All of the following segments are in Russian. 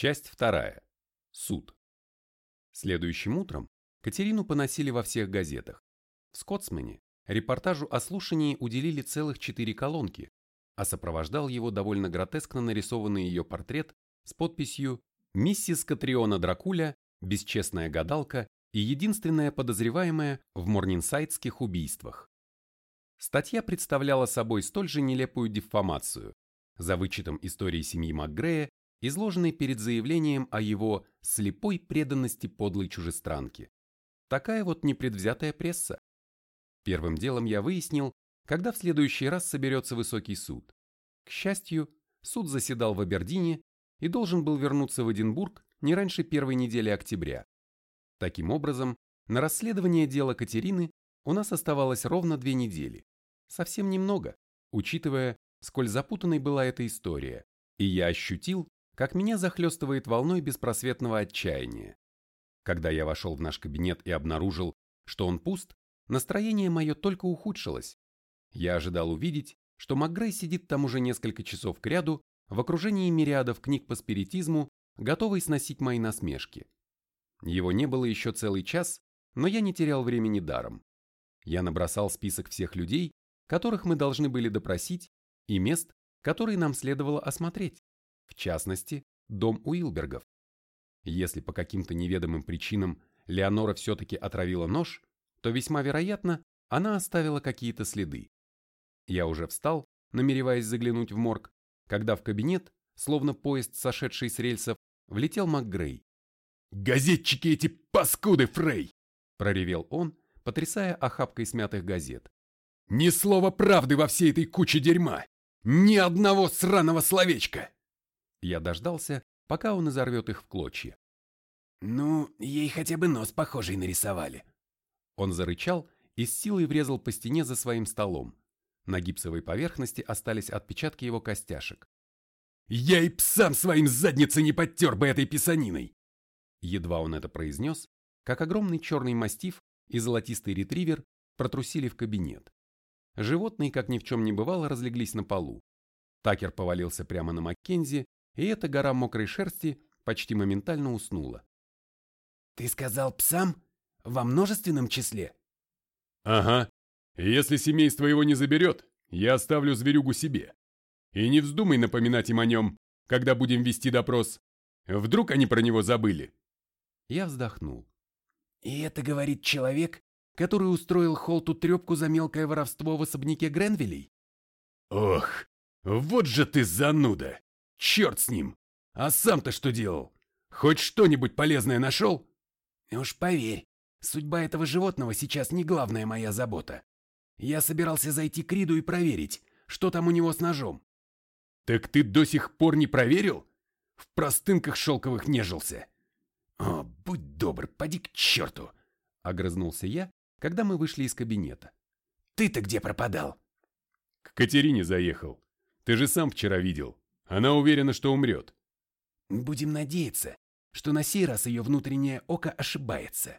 Часть вторая. Суд. Следующим утром Катерину поносили во всех газетах. В «Скотсмане» репортажу о слушании уделили целых четыре колонки, а сопровождал его довольно гротескно нарисованный ее портрет с подписью «Миссис Катриона Дракуля, бесчестная гадалка и единственная подозреваемая в морнинсайдских убийствах». Статья представляла собой столь же нелепую дефамацию, за вычетом истории семьи МакГрея, изложенной перед заявлением о его слепой преданности подлой чужестранке. Такая вот непредвзятая пресса. Первым делом я выяснил, когда в следующий раз соберется высокий суд. К счастью, суд заседал в Абердине и должен был вернуться в Эдинбург не раньше первой недели октября. Таким образом, на расследование дела Катерины у нас оставалось ровно две недели. Совсем немного, учитывая, сколь запутанной была эта история, и я ощутил, как меня захлестывает волной беспросветного отчаяния. Когда я вошел в наш кабинет и обнаружил, что он пуст, настроение мое только ухудшилось. Я ожидал увидеть, что МакГрей сидит там уже несколько часов кряду в окружении мириадов книг по спиритизму, готовый сносить мои насмешки. Его не было еще целый час, но я не терял времени даром. Я набросал список всех людей, которых мы должны были допросить, и мест, которые нам следовало осмотреть, в частности, дом Уилбергов. Если по каким-то неведомым причинам Леонора все-таки отравила нож, то весьма вероятно, она оставила какие-то следы. Я уже встал, намереваясь заглянуть в морг, когда в кабинет, словно поезд, сошедший с рельсов, влетел МакГрей. «Газетчики эти паскуды, Фрей!» – проревел он, потрясая охапкой смятых газет. «Ни слова правды во всей этой куче дерьма! Ни одного сраного словечка!» Я дождался, пока он изорвет их в клочья. «Ну, ей хотя бы нос похожий нарисовали». Он зарычал и с силой врезал по стене за своим столом. На гипсовой поверхности остались отпечатки его костяшек. «Я и псам своим задницы не подтер бы этой писаниной!» Едва он это произнес, как огромный черный мастиф и золотистый ретривер протрусили в кабинет. Животные, как ни в чем не бывало, разлеглись на полу. Такер повалился прямо на Маккензи, и эта гора мокрой шерсти почти моментально уснула. «Ты сказал псам? Во множественном числе?» «Ага. Если семейство его не заберет, я оставлю зверюгу себе. И не вздумай напоминать им о нем, когда будем вести допрос. Вдруг они про него забыли?» Я вздохнул. «И это говорит человек, который устроил Холту трепку за мелкое воровство в особняке Гренвилей?» «Ох, вот же ты зануда! Черт с ним! А сам-то что делал? Хоть что-нибудь полезное нашел?» «Уж поверь, судьба этого животного сейчас не главная моя забота. Я собирался зайти к Риду и проверить, что там у него с ножом». «Так ты до сих пор не проверил? В простынках шелковых нежился?» «О, будь добр, поди к черту!» — огрызнулся я, когда мы вышли из кабинета. «Ты-то где пропадал?» «К Катерине заехал. Ты же сам вчера видел. Она уверена, что умрет». «Будем надеяться, что на сей раз ее внутреннее око ошибается».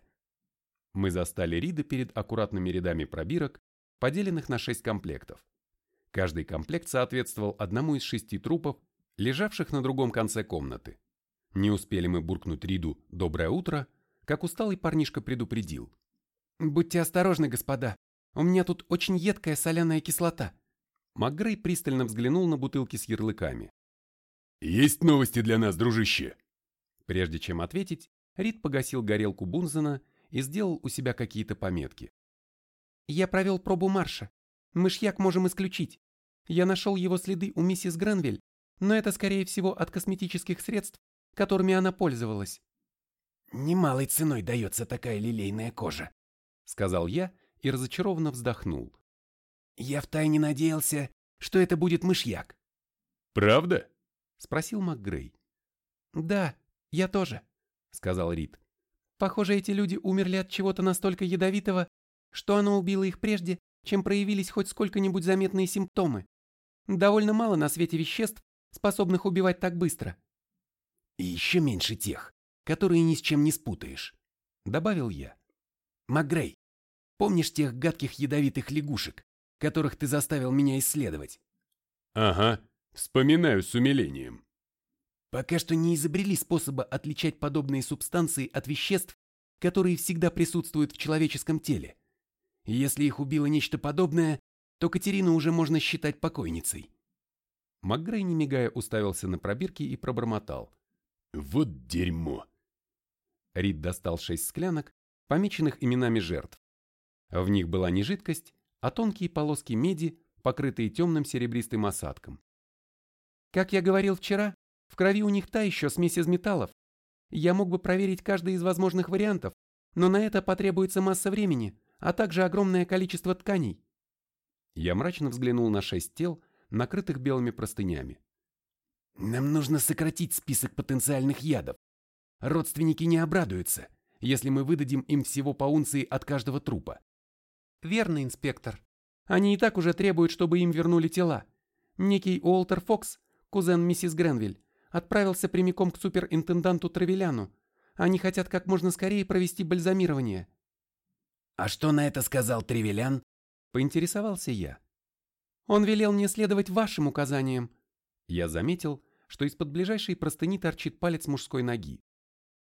Мы застали Рида перед аккуратными рядами пробирок, поделенных на шесть комплектов. Каждый комплект соответствовал одному из шести трупов, лежавших на другом конце комнаты. Не успели мы буркнуть Риду «доброе утро», как усталый парнишка предупредил. «Будьте осторожны, господа, у меня тут очень едкая соляная кислота». МакГрей пристально взглянул на бутылки с ярлыками. «Есть новости для нас, дружище?» Прежде чем ответить, Рид погасил горелку Бунзена и сделал у себя какие-то пометки. «Я провел пробу марша. Мышьяк можем исключить. Я нашел его следы у миссис Гренвиль, но это, скорее всего, от косметических средств, которыми она пользовалась». «Немалой ценой дается такая лилейная кожа», сказал я и разочарованно вздохнул. Я втайне надеялся, что это будет мышьяк. Правда? Спросил МакГрей. Да, я тоже, сказал Рид. Похоже, эти люди умерли от чего-то настолько ядовитого, что оно убило их прежде, чем проявились хоть сколько-нибудь заметные симптомы. Довольно мало на свете веществ, способных убивать так быстро. И еще меньше тех, которые ни с чем не спутаешь, добавил я. Макгрей, помнишь тех гадких ядовитых лягушек, которых ты заставил меня исследовать? Ага, вспоминаю с умилением. Пока что не изобрели способа отличать подобные субстанции от веществ, которые всегда присутствуют в человеческом теле. Если их убило нечто подобное, то Катерину уже можно считать покойницей. МакГрей, не мигая, уставился на пробирки и пробормотал. «Вот дерьмо!» Рид достал шесть склянок, помеченных именами жертв. В них была не жидкость, а тонкие полоски меди, покрытые темным серебристым осадком. Как я говорил вчера, в крови у них та еще смесь из металлов. Я мог бы проверить каждый из возможных вариантов, но на это потребуется масса времени, а также огромное количество тканей. Я мрачно взглянул на шесть тел, накрытых белыми простынями. Нам нужно сократить список потенциальных ядов. Родственники не обрадуются, если мы выдадим им всего по унции от каждого трупа. Верно, инспектор. Они и так уже требуют, чтобы им вернули тела. Некий Уолтер Фокс, кузен миссис Гренвиль, отправился прямиком к суперинтенданту Травеляну. Они хотят как можно скорее провести бальзамирование. А что на это сказал Тревелян? Поинтересовался я. Он велел мне следовать вашим указаниям. Я заметил, что из-под ближайшей простыни торчит палец мужской ноги.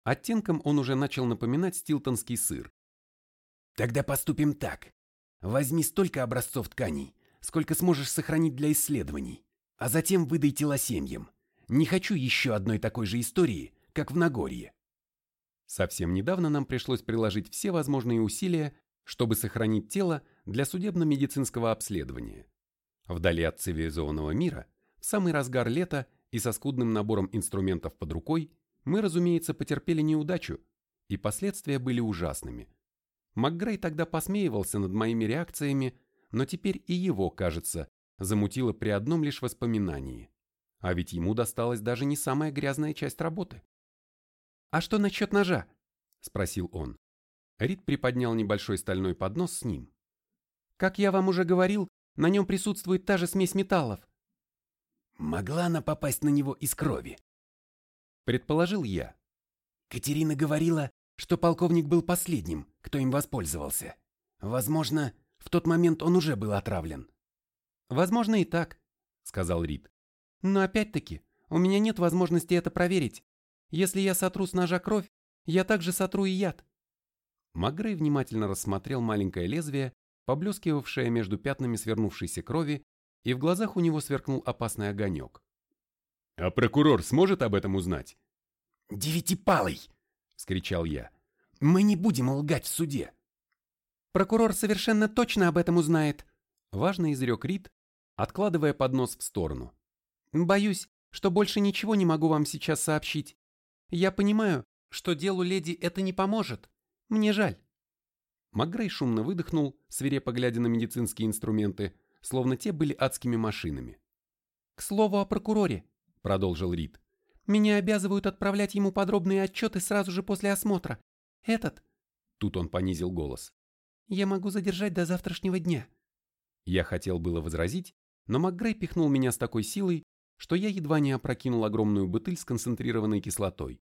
Оттенком он уже начал напоминать стилтонский сыр. Тогда поступим так. Возьми столько образцов тканей, сколько сможешь сохранить для исследований, а затем выдай тела семьям. Не хочу еще одной такой же истории, как в Нагорье. Совсем недавно нам пришлось приложить все возможные усилия, чтобы сохранить тело для судебно-медицинского обследования. Вдали от цивилизованного мира, в самый разгар лета и со скудным набором инструментов под рукой, мы, разумеется, потерпели неудачу, и последствия были ужасными. МакГрей тогда посмеивался над моими реакциями, но теперь и его, кажется, замутило при одном лишь воспоминании. А ведь ему досталась даже не самая грязная часть работы. «А что насчет ножа?» – спросил он. Рид приподнял небольшой стальной поднос с ним. «Как я вам уже говорил, на нем присутствует та же смесь металлов. Могла она попасть на него из крови? Предположил я. Катерина говорила, что полковник был последним, кто им воспользовался. Возможно, в тот момент он уже был отравлен. Возможно и так, сказал Рид. Но опять-таки, у меня нет возможности это проверить. Если я сотру с ножа кровь, я также сотру и яд. Магрей внимательно рассмотрел маленькое лезвие, поблескивавшее между пятнами свернувшейся крови и в глазах у него сверкнул опасный огонек. «А прокурор сможет об этом узнать?» «Девятипалый!» — вскричал я. «Мы не будем лгать в суде!» «Прокурор совершенно точно об этом узнает!» — важно изрек Рид, откладывая поднос в сторону. «Боюсь, что больше ничего не могу вам сейчас сообщить. Я понимаю, что делу леди это не поможет. Мне жаль». Макгрей шумно выдохнул, свирепо глядя на медицинские инструменты, словно те были адскими машинами. «К слову о прокуроре», — продолжил Рид. «Меня обязывают отправлять ему подробные отчеты сразу же после осмотра. Этот...» Тут он понизил голос. «Я могу задержать до завтрашнего дня». Я хотел было возразить, но МакГрей пихнул меня с такой силой, что я едва не опрокинул огромную бутыль с концентрированной кислотой.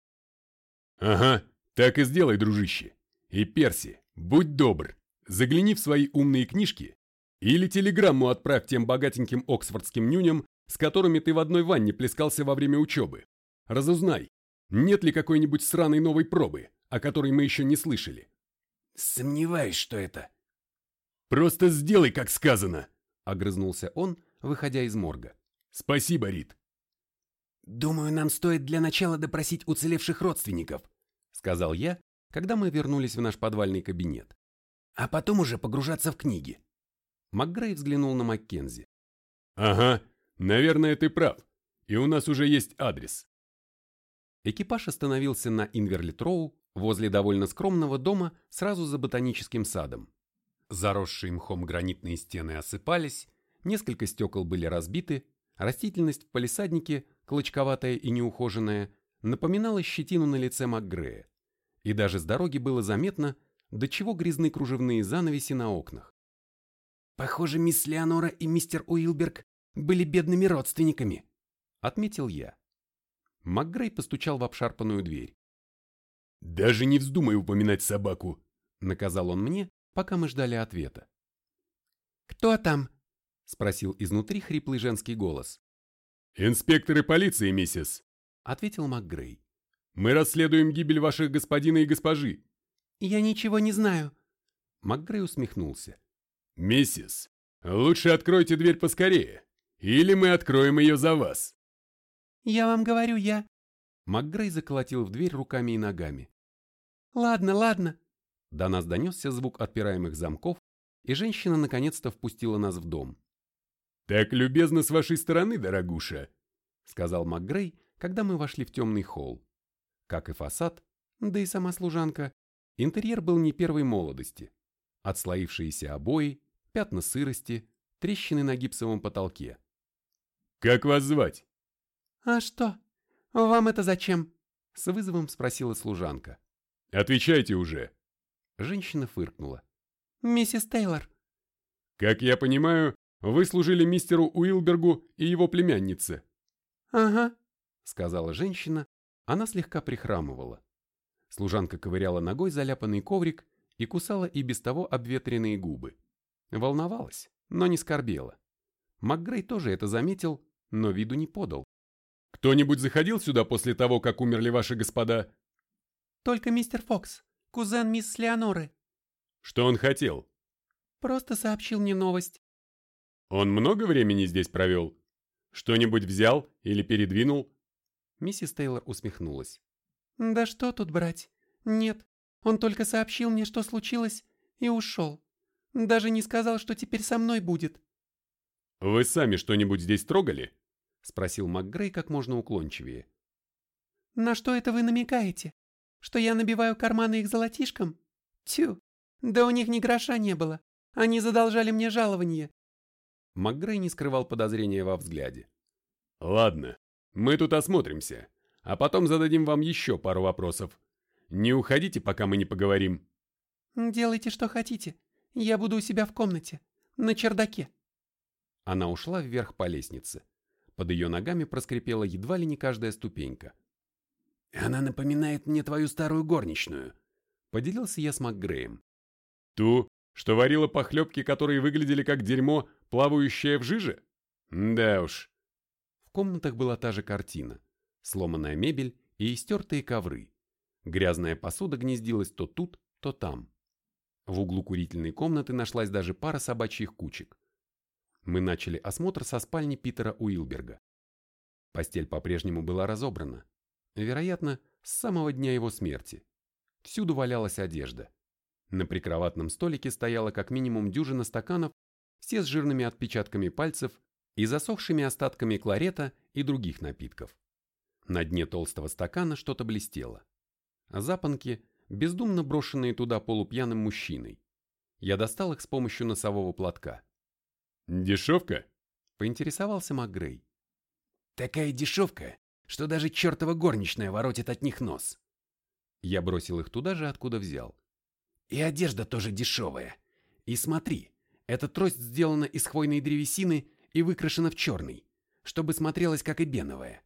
«Ага, так и сделай, дружище. И Перси, будь добр, загляни в свои умные книжки или телеграмму отправь тем богатеньким оксфордским нюням, с которыми ты в одной ванне плескался во время учебы. Разузнай, нет ли какой-нибудь сраной новой пробы, о которой мы еще не слышали. Сомневаюсь, что это. Просто сделай, как сказано, огрызнулся он, выходя из морга. Спасибо, Рит. Думаю, нам стоит для начала допросить уцелевших родственников, сказал я, когда мы вернулись в наш подвальный кабинет. А потом уже погружаться в книги. МакГрей взглянул на Маккензи. «Ага, наверное, ты прав. И у нас уже есть адрес». Экипаж остановился на Инверлитроу возле довольно скромного дома сразу за ботаническим садом. Заросшие мхом гранитные стены осыпались, несколько стекол были разбиты, растительность в палисаднике, клочковатая и неухоженная, напоминала щетину на лице МакГрея. И даже с дороги было заметно, до чего грязны кружевные занавеси на окнах. Похоже, мисс Леонора и мистер Уилберг были бедными родственниками, отметил я. МакГрей постучал в обшарпанную дверь. «Даже не вздумай упоминать собаку», — наказал он мне, пока мы ждали ответа. «Кто там?» — спросил изнутри хриплый женский голос. «Инспекторы полиции, миссис. — ответил МакГрей. «Мы расследуем гибель ваших господина и госпожи». «Я ничего не знаю». МакГрей усмехнулся. «Миссис, лучше откройте дверь поскорее, или мы откроем ее за вас». «Я вам говорю, я...» МакГрей заколотил в дверь руками и ногами. «Ладно, ладно». До нас донесся звук отпираемых замков, и женщина наконец-то впустила нас в дом. «Так любезно с вашей стороны, дорогуша», — сказал МакГрей, когда мы вошли в темный холл. Как и фасад, да и сама служанка, интерьер был не первой молодости. Отслоившиеся обои, пятна сырости, трещины на гипсовом потолке. «Как вас звать?» «А что? Вам это зачем?» — с вызовом спросила служанка. «Отвечайте уже!» Женщина фыркнула. «Миссис Тейлор». «Как я понимаю, вы служили мистеру Уилбергу и его племяннице». «Ага», — сказала женщина. Она слегка прихрамывала. Служанка ковыряла ногой заляпанный коврик и кусала и без того обветренные губы. Волновалась, но не скорбела. МакГрей тоже это заметил, но виду не подал. «Кто-нибудь заходил сюда после того, как умерли ваши господа?» «Только мистер Фокс, кузен мисс Леоноры». «Что он хотел?» «Просто сообщил мне новость». «Он много времени здесь провел? Что-нибудь взял или передвинул?» Миссис Тейлор усмехнулась. «Да что тут брать? Нет, он только сообщил мне, что случилось, и ушел. Даже не сказал, что теперь со мной будет». «Вы сами что-нибудь здесь трогали?» — спросил МакГрей как можно уклончивее. «На что это вы намекаете? Что я набиваю карманы их золотишком? Тю, да у них ни гроша не было. Они задолжали мне жалование». МакГрей не скрывал подозрения во взгляде. «Ладно, мы тут осмотримся, а потом зададим вам еще пару вопросов. Не уходите, пока мы не поговорим». «Делайте, что хотите. Я буду у себя в комнате, на чердаке». Она ушла вверх по лестнице. Под ее ногами проскрипела едва ли не каждая ступенька. «Она напоминает мне твою старую горничную», — поделился я с МакГреем. «Ту, что варила похлебки, которые выглядели как дерьмо, плавающее в жиже? Да уж». В комнатах была та же картина. Сломанная мебель и истертые ковры. Грязная посуда гнездилась то тут, то там. В углу курительной комнаты нашлась даже пара собачьих кучек. Мы начали осмотр со спальни Питера Уилберга. Постель по-прежнему была разобрана. Вероятно, с самого дня его смерти. Всюду валялась одежда. На прикроватном столике стояла как минимум дюжина стаканов, все с жирными отпечатками пальцев и засохшими остатками кларета и других напитков. На дне толстого стакана что-то блестело. Запонки, бездумно брошенные туда полупьяным мужчиной. Я достал их с помощью носового платка. «Дешевка?» – поинтересовался МакГрей. «Такая дешевка, что даже чертова горничная воротит от них нос». Я бросил их туда же, откуда взял. «И одежда тоже дешевая. И смотри, эта трость сделана из хвойной древесины и выкрашена в черный, чтобы смотрелась как и беновая».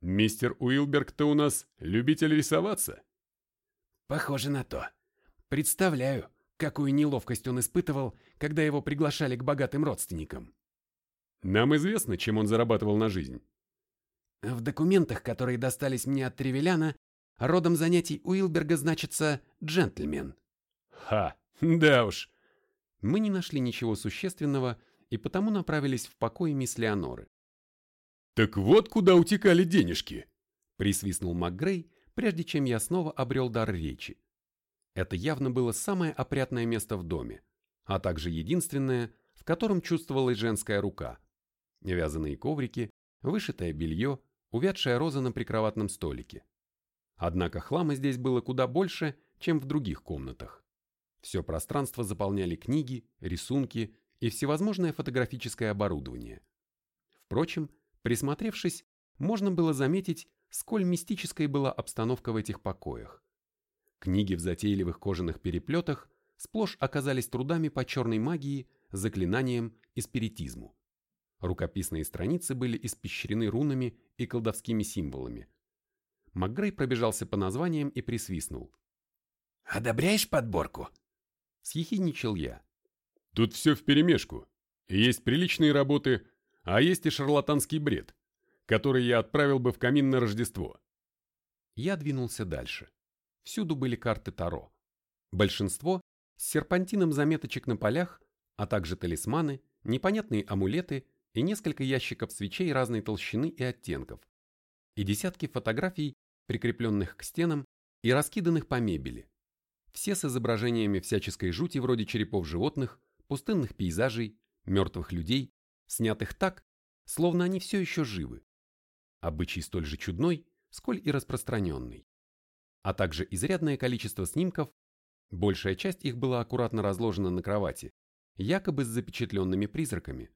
«Мистер Уилберг-то у нас любитель рисоваться?» «Похоже на то. Представляю, какую неловкость он испытывал, когда его приглашали к богатым родственникам. Нам известно, чем он зарабатывал на жизнь. В документах, которые достались мне от Тревеляна, родом занятий Уилберга значится «джентльмен». Ха, да уж. Мы не нашли ничего существенного и потому направились в покой мисс Леоноры. «Так вот куда утекали денежки!» Присвистнул МакГрей, прежде чем я снова обрел дар речи. Это явно было самое опрятное место в доме, а также единственное, в котором чувствовалась женская рука. Вязаные коврики, вышитое белье, увядшая роза на прикроватном столике. Однако хлама здесь было куда больше, чем в других комнатах. Все пространство заполняли книги, рисунки и всевозможное фотографическое оборудование. Впрочем, присмотревшись, можно было заметить, сколь мистической была обстановка в этих покоях. Книги в затейливых кожаных переплетах сплошь оказались трудами по черной магии, заклинаниям и спиритизму. Рукописные страницы были испещрены рунами и колдовскими символами. МакГрей пробежался по названиям и присвистнул. «Одобряешь подборку?» Съехидничал я. «Тут все вперемешку. Есть приличные работы, а есть и шарлатанский бред. который я отправил бы в камин на Рождество. Я двинулся дальше. Всюду были карты Таро. Большинство с серпантином заметочек на полях, а также талисманы, непонятные амулеты и несколько ящиков свечей разной толщины и оттенков. И десятки фотографий, прикрепленных к стенам и раскиданных по мебели. Все с изображениями всяческой жути вроде черепов животных, пустынных пейзажей, мертвых людей, снятых так, словно они все еще живы. Обычай столь же чудной, сколь и распространенный. А также изрядное количество снимков, большая часть их была аккуратно разложена на кровати, якобы с запечатленными призраками.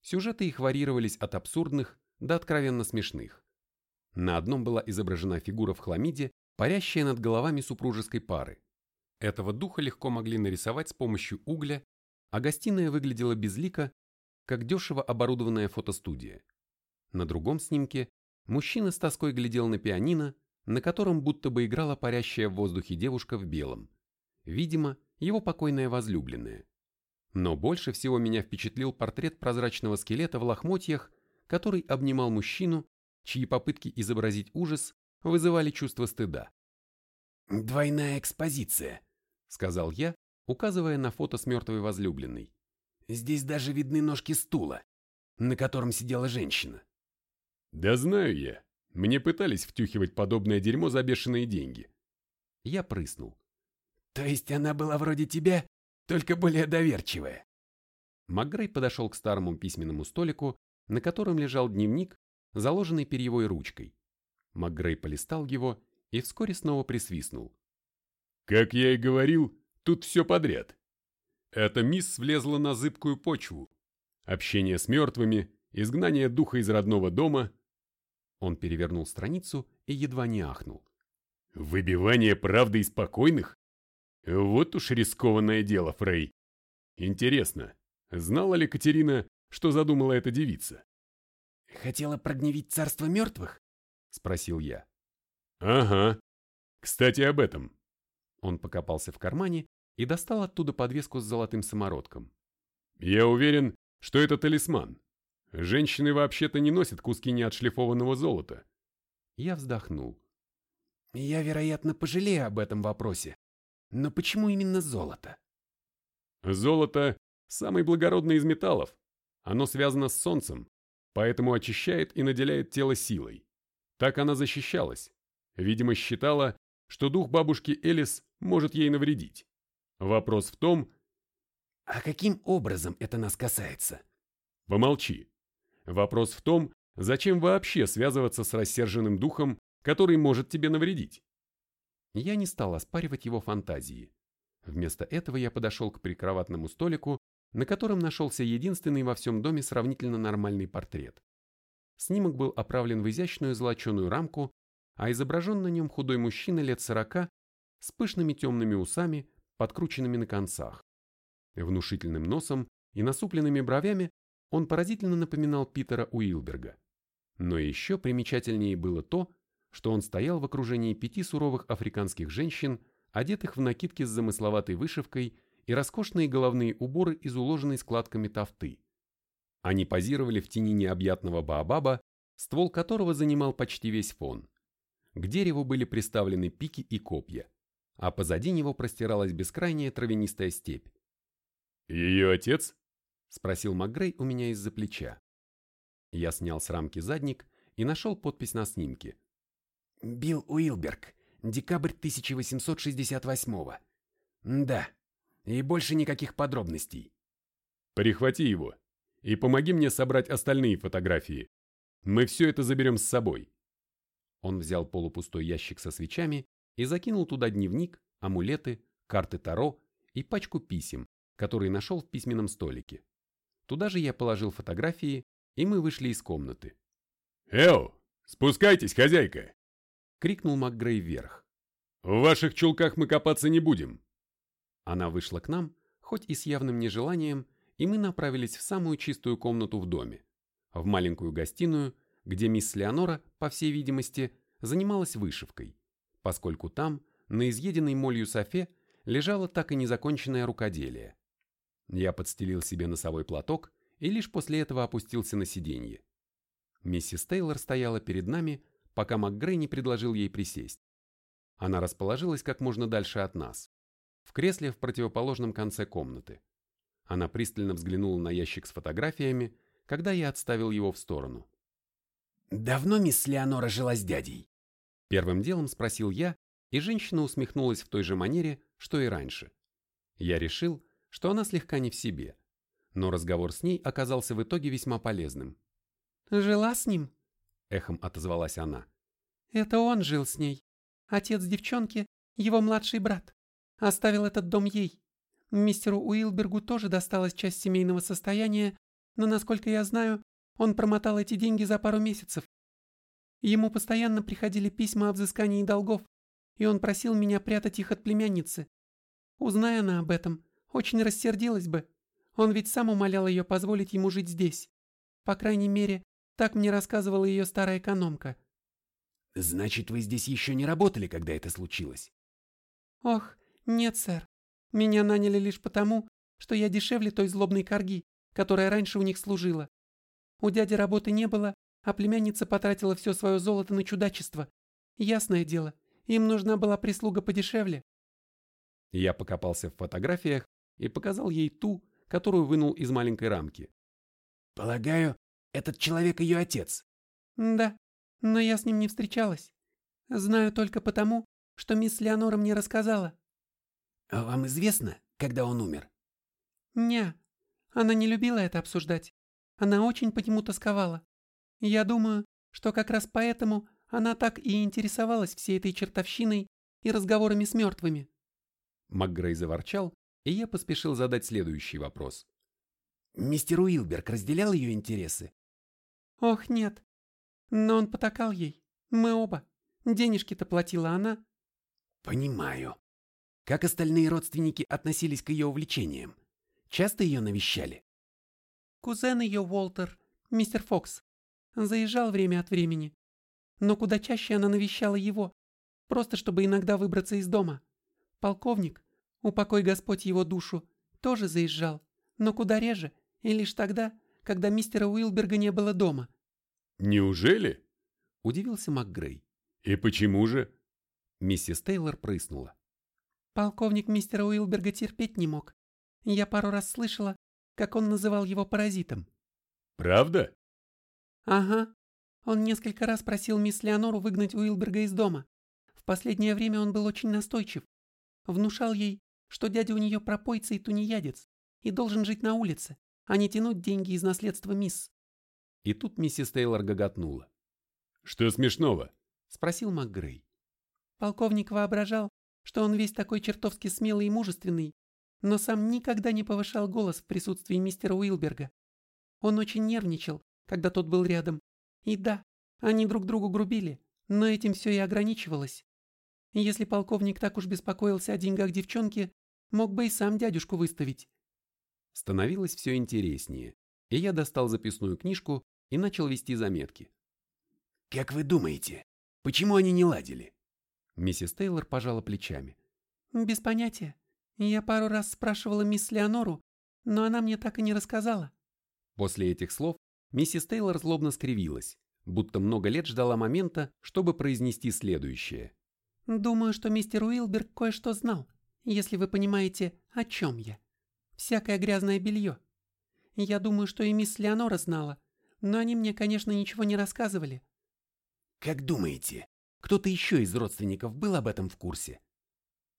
Сюжеты их варьировались от абсурдных до откровенно смешных. На одном была изображена фигура в хламиде, парящая над головами супружеской пары. Этого духа легко могли нарисовать с помощью угля, а гостиная выглядела безлико, как дешево оборудованная фотостудия. На другом снимке мужчина с тоской глядел на пианино, на котором будто бы играла парящая в воздухе девушка в белом. Видимо, его покойная возлюбленная. Но больше всего меня впечатлил портрет прозрачного скелета в лохмотьях, который обнимал мужчину, чьи попытки изобразить ужас вызывали чувство стыда. «Двойная экспозиция», — сказал я, указывая на фото с мертвой возлюбленной. «Здесь даже видны ножки стула, на котором сидела женщина». «Да знаю я. Мне пытались втюхивать подобное дерьмо за бешеные деньги». Я прыснул. «То есть она была вроде тебя, только более доверчивая?» МакГрей подошел к старому письменному столику, на котором лежал дневник, заложенный перьевой ручкой. МакГрей полистал его и вскоре снова присвистнул. «Как я и говорил, тут все подряд. Эта мисс влезла на зыбкую почву. Общение с мертвыми, изгнание духа из родного дома». Он перевернул страницу и едва не ахнул. «Выбивание правды из покойных? Вот уж рискованное дело, Фрей. Интересно, знала ли Катерина, что задумала эта девица?» «Хотела прогневить царство мертвых?» — спросил я. Ага. Кстати, об этом. Он покопался в кармане и достал оттуда подвеску с золотым самородком. Я уверен, что это талисман. Женщины вообще-то не носят куски неотшлифованного золота. Я вздохнул. Я, вероятно, пожалею об этом вопросе. Но почему именно золото? Золото – самый благородный из металлов. Оно связано с солнцем, поэтому очищает и наделяет тело силой. Так она защищалась. Видимо, считала, что дух бабушки Элис может ей навредить. Вопрос в том... А каким образом это нас касается? Помолчи. Вопрос в том, зачем вообще связываться с рассерженным духом, который может тебе навредить? Я не стал оспаривать его фантазии. Вместо этого я подошел к прикроватному столику, на котором нашелся единственный во всем доме сравнительно нормальный портрет. Снимок был оправлен в изящную золоченую рамку а изображен на нем худой мужчина лет сорока с пышными темными усами, подкрученными на концах. Внушительным носом и насупленными бровями он поразительно напоминал Питера Уилберга. Но еще примечательнее было то, что он стоял в окружении пяти суровых африканских женщин, одетых в накидки с замысловатой вышивкой и роскошные головные уборы из уложенной складками тафты. Они позировали в тени необъятного баобаба, ствол которого занимал почти весь фон. К дереву были приставлены пики и копья, а позади него простиралась бескрайняя травянистая степь. «Ее отец?» – спросил МакГрей у меня из-за плеча. Я снял с рамки задник и нашел подпись на снимке. «Билл Уилберг, декабрь 1868-го. Да, и больше никаких подробностей». «Прихвати его и помоги мне собрать остальные фотографии. Мы все это заберем с собой». Он взял полупустой ящик со свечами и закинул туда дневник, амулеты, карты Таро и пачку писем, которые нашел в письменном столике. Туда же я положил фотографии, и мы вышли из комнаты. «Эо, спускайтесь, хозяйка!» — крикнул МакГрей вверх. «В ваших чулках мы копаться не будем!» Она вышла к нам, хоть и с явным нежеланием, и мы направились в самую чистую комнату в доме, в маленькую гостиную, где мисс Леонора, по всей видимости, занималась вышивкой, поскольку там, на изъеденной молью софе, лежало так и незаконченное рукоделие. Я подстелил себе носовой платок и лишь после этого опустился на сиденье. Миссис Тейлор стояла перед нами, пока МакГрей не предложил ей присесть. Она расположилась как можно дальше от нас, в кресле в противоположном конце комнаты. Она пристально взглянула на ящик с фотографиями, когда я отставил его в сторону. «Давно мисс Леонора жила с дядей?» Первым делом спросил я, и женщина усмехнулась в той же манере, что и раньше. Я решил, что она слегка не в себе, но разговор с ней оказался в итоге весьма полезным. «Жила с ним?» — эхом отозвалась она. «Это он жил с ней. Отец девчонки, его младший брат. Оставил этот дом ей. Мистеру Уилбергу тоже досталась часть семейного состояния, но, насколько я знаю, он промотал эти деньги за пару месяцев. Ему постоянно приходили письма о взыскании долгов, и он просил меня прятать их от племянницы. Узная она об этом, очень рассердилась бы. Он ведь сам умолял ее позволить ему жить здесь. По крайней мере, так мне рассказывала ее старая экономка. «Значит, вы здесь еще не работали, когда это случилось?» «Ох, нет, сэр. Меня наняли лишь потому, что я дешевле той злобной корги, которая раньше у них служила. У дяди работы не было, а племянница потратила все свое золото на чудачество. Ясное дело, им нужна была прислуга подешевле. Я покопался в фотографиях и показал ей ту, которую вынул из маленькой рамки. «Полагаю, этот человек ее отец?» «Да, но я с ним не встречалась. Знаю только потому, что мисс Леонора мне рассказала». «А вам известно, когда он умер?» «Не, она не любила это обсуждать. Она очень по нему тосковала. Я думаю, что как раз поэтому она так и интересовалась всей этой чертовщиной и разговорами с мертвыми. МакГрей заворчал, и я поспешил задать следующий вопрос. Мистер Уилберг разделял ее интересы? Ох, нет. Но он потакал ей. Мы оба. Денежки-то платила она. Понимаю. Как остальные родственники относились к ее увлечениям? Часто ее навещали? Кузен ее, Уолтер, мистер Фокс, заезжал время от времени. Но куда чаще она навещала его, просто чтобы иногда выбраться из дома. Полковник, упокой Господь его душу, тоже заезжал, но куда реже и лишь тогда, когда мистера Уилберга не было дома. «Неужели?» – удивился МакГрей. «И почему же?» Миссис Тейлор прыснула. Полковник мистера Уилберга терпеть не мог. Я пару раз слышала, как он называл его паразитом. «Правда?» «Ага. Он несколько раз просил мисс Леонору выгнать Уилберга из дома. В последнее время он был очень настойчив. Внушал ей, что дядя у нее пропойца и тунеядец, и должен жить на улице, а не тянуть деньги из наследства мисс». И тут миссис Тейлор гоготнула. «Что смешного?» – спросил МакГрей. Полковник воображал, что он весь такой чертовски смелый и мужественный, но сам никогда не повышал голос в присутствии мистера Уилберга. Он очень нервничал, когда тот был рядом. И да, они друг другу грубили, но этим все и ограничивалось. Если полковник так уж беспокоился о деньгах девчонки, мог бы и сам дядюшку выставить. Становилось все интереснее, и я достал записную книжку и начал вести заметки. «Как вы думаете, почему они не ладили?» Миссис Тейлор пожала плечами. «Без понятия. Я пару раз спрашивала мисс Леонору, но она мне так и не рассказала. После этих слов миссис Тейлор злобно скривилась, будто много лет ждала момента, чтобы произнести следующее. Думаю, что мистер Уилберг кое-что знал, если вы понимаете, о чем я. Всякое грязное белье. Я думаю, что и мисс Леонора знала, но они мне, конечно, ничего не рассказывали. Как думаете, кто-то еще из родственников был об этом в курсе?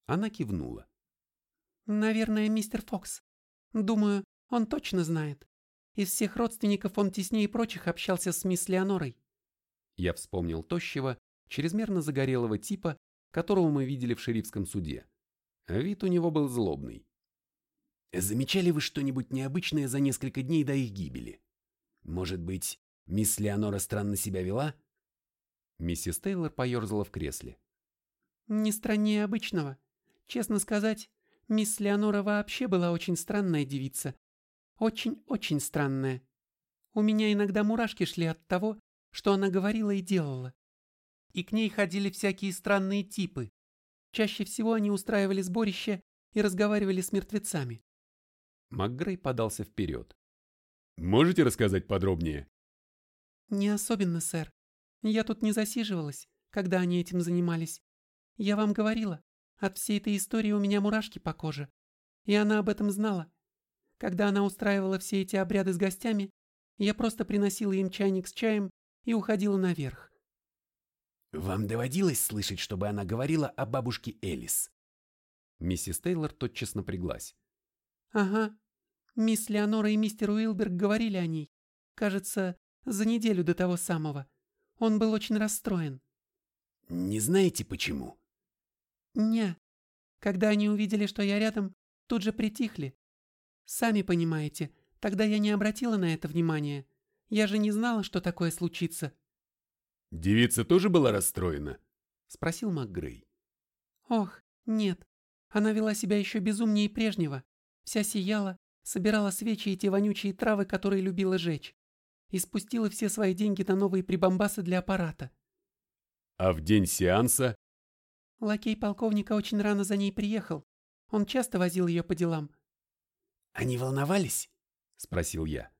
Она кивнула. Наверное, мистер Фокс. Думаю, он точно знает. Из всех родственников он теснее прочих общался с мисс Леонорой. Я вспомнил тощего, чрезмерно загорелого типа, которого мы видели в шерифском суде. Вид у него был злобный. Замечали вы что-нибудь необычное за несколько дней до их гибели? Может быть, мисс Леонора странно себя вела? Миссис Тейлор поерзала в кресле. Не страннее обычного. Честно сказать, Мисс Леонора вообще была очень странная девица. Очень-очень странная. У меня иногда мурашки шли от того, что она говорила и делала. И к ней ходили всякие странные типы. Чаще всего они устраивали сборище и разговаривали с мертвецами. МакГрей подался вперед. «Можете рассказать подробнее?» Не особенно, сэр. Я тут не засиживалась, когда они этим занимались. Я вам говорила, от всей этой истории у меня мурашки по коже. И она об этом знала. Когда она устраивала все эти обряды с гостями, я просто приносила им чайник с чаем и уходила наверх. Вам доводилось слышать, чтобы она говорила о бабушке Элис? Миссис Тейлор тотчас напряглась. Ага. Мисс Леонора и мистер Уилберг говорили о ней. Кажется, за неделю до того самого. Он был очень расстроен. Не знаете почему? Не. Когда они увидели, что я рядом, тут же притихли. Сами понимаете, тогда я не обратила на это внимания. Я же не знала, что такое случится. Девица тоже была расстроена? Спросил МакГрей. Ох, нет. Она вела себя еще безумнее прежнего. Вся сияла, собирала свечи и те вонючие травы, которые любила жечь. И спустила все свои деньги на новые прибамбасы для аппарата. А в день сеанса? Лакей полковника очень рано за ней приехал. Он часто возил ее по делам. Они волновались? Спросил я.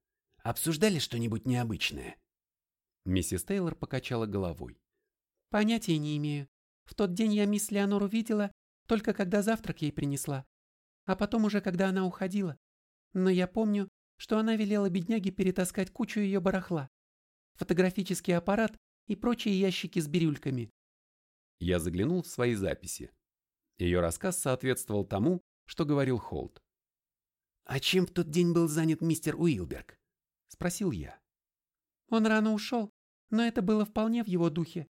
Обсуждали что-нибудь необычное? Миссис Тейлор покачала головой. Понятия не имею. В тот день я мисс Леонору видела, только когда завтрак ей принесла. А потом уже, когда она уходила. Но я помню, что она велела бедняге перетаскать кучу ее барахла. Фотографический аппарат и прочие ящики с бирюльками. Я заглянул в свои записи. Ее рассказ соответствовал тому, что говорил Холт. «А чем в тот день был занят мистер Уилберг?» – спросил я. «Он рано ушел, но это было вполне в его духе.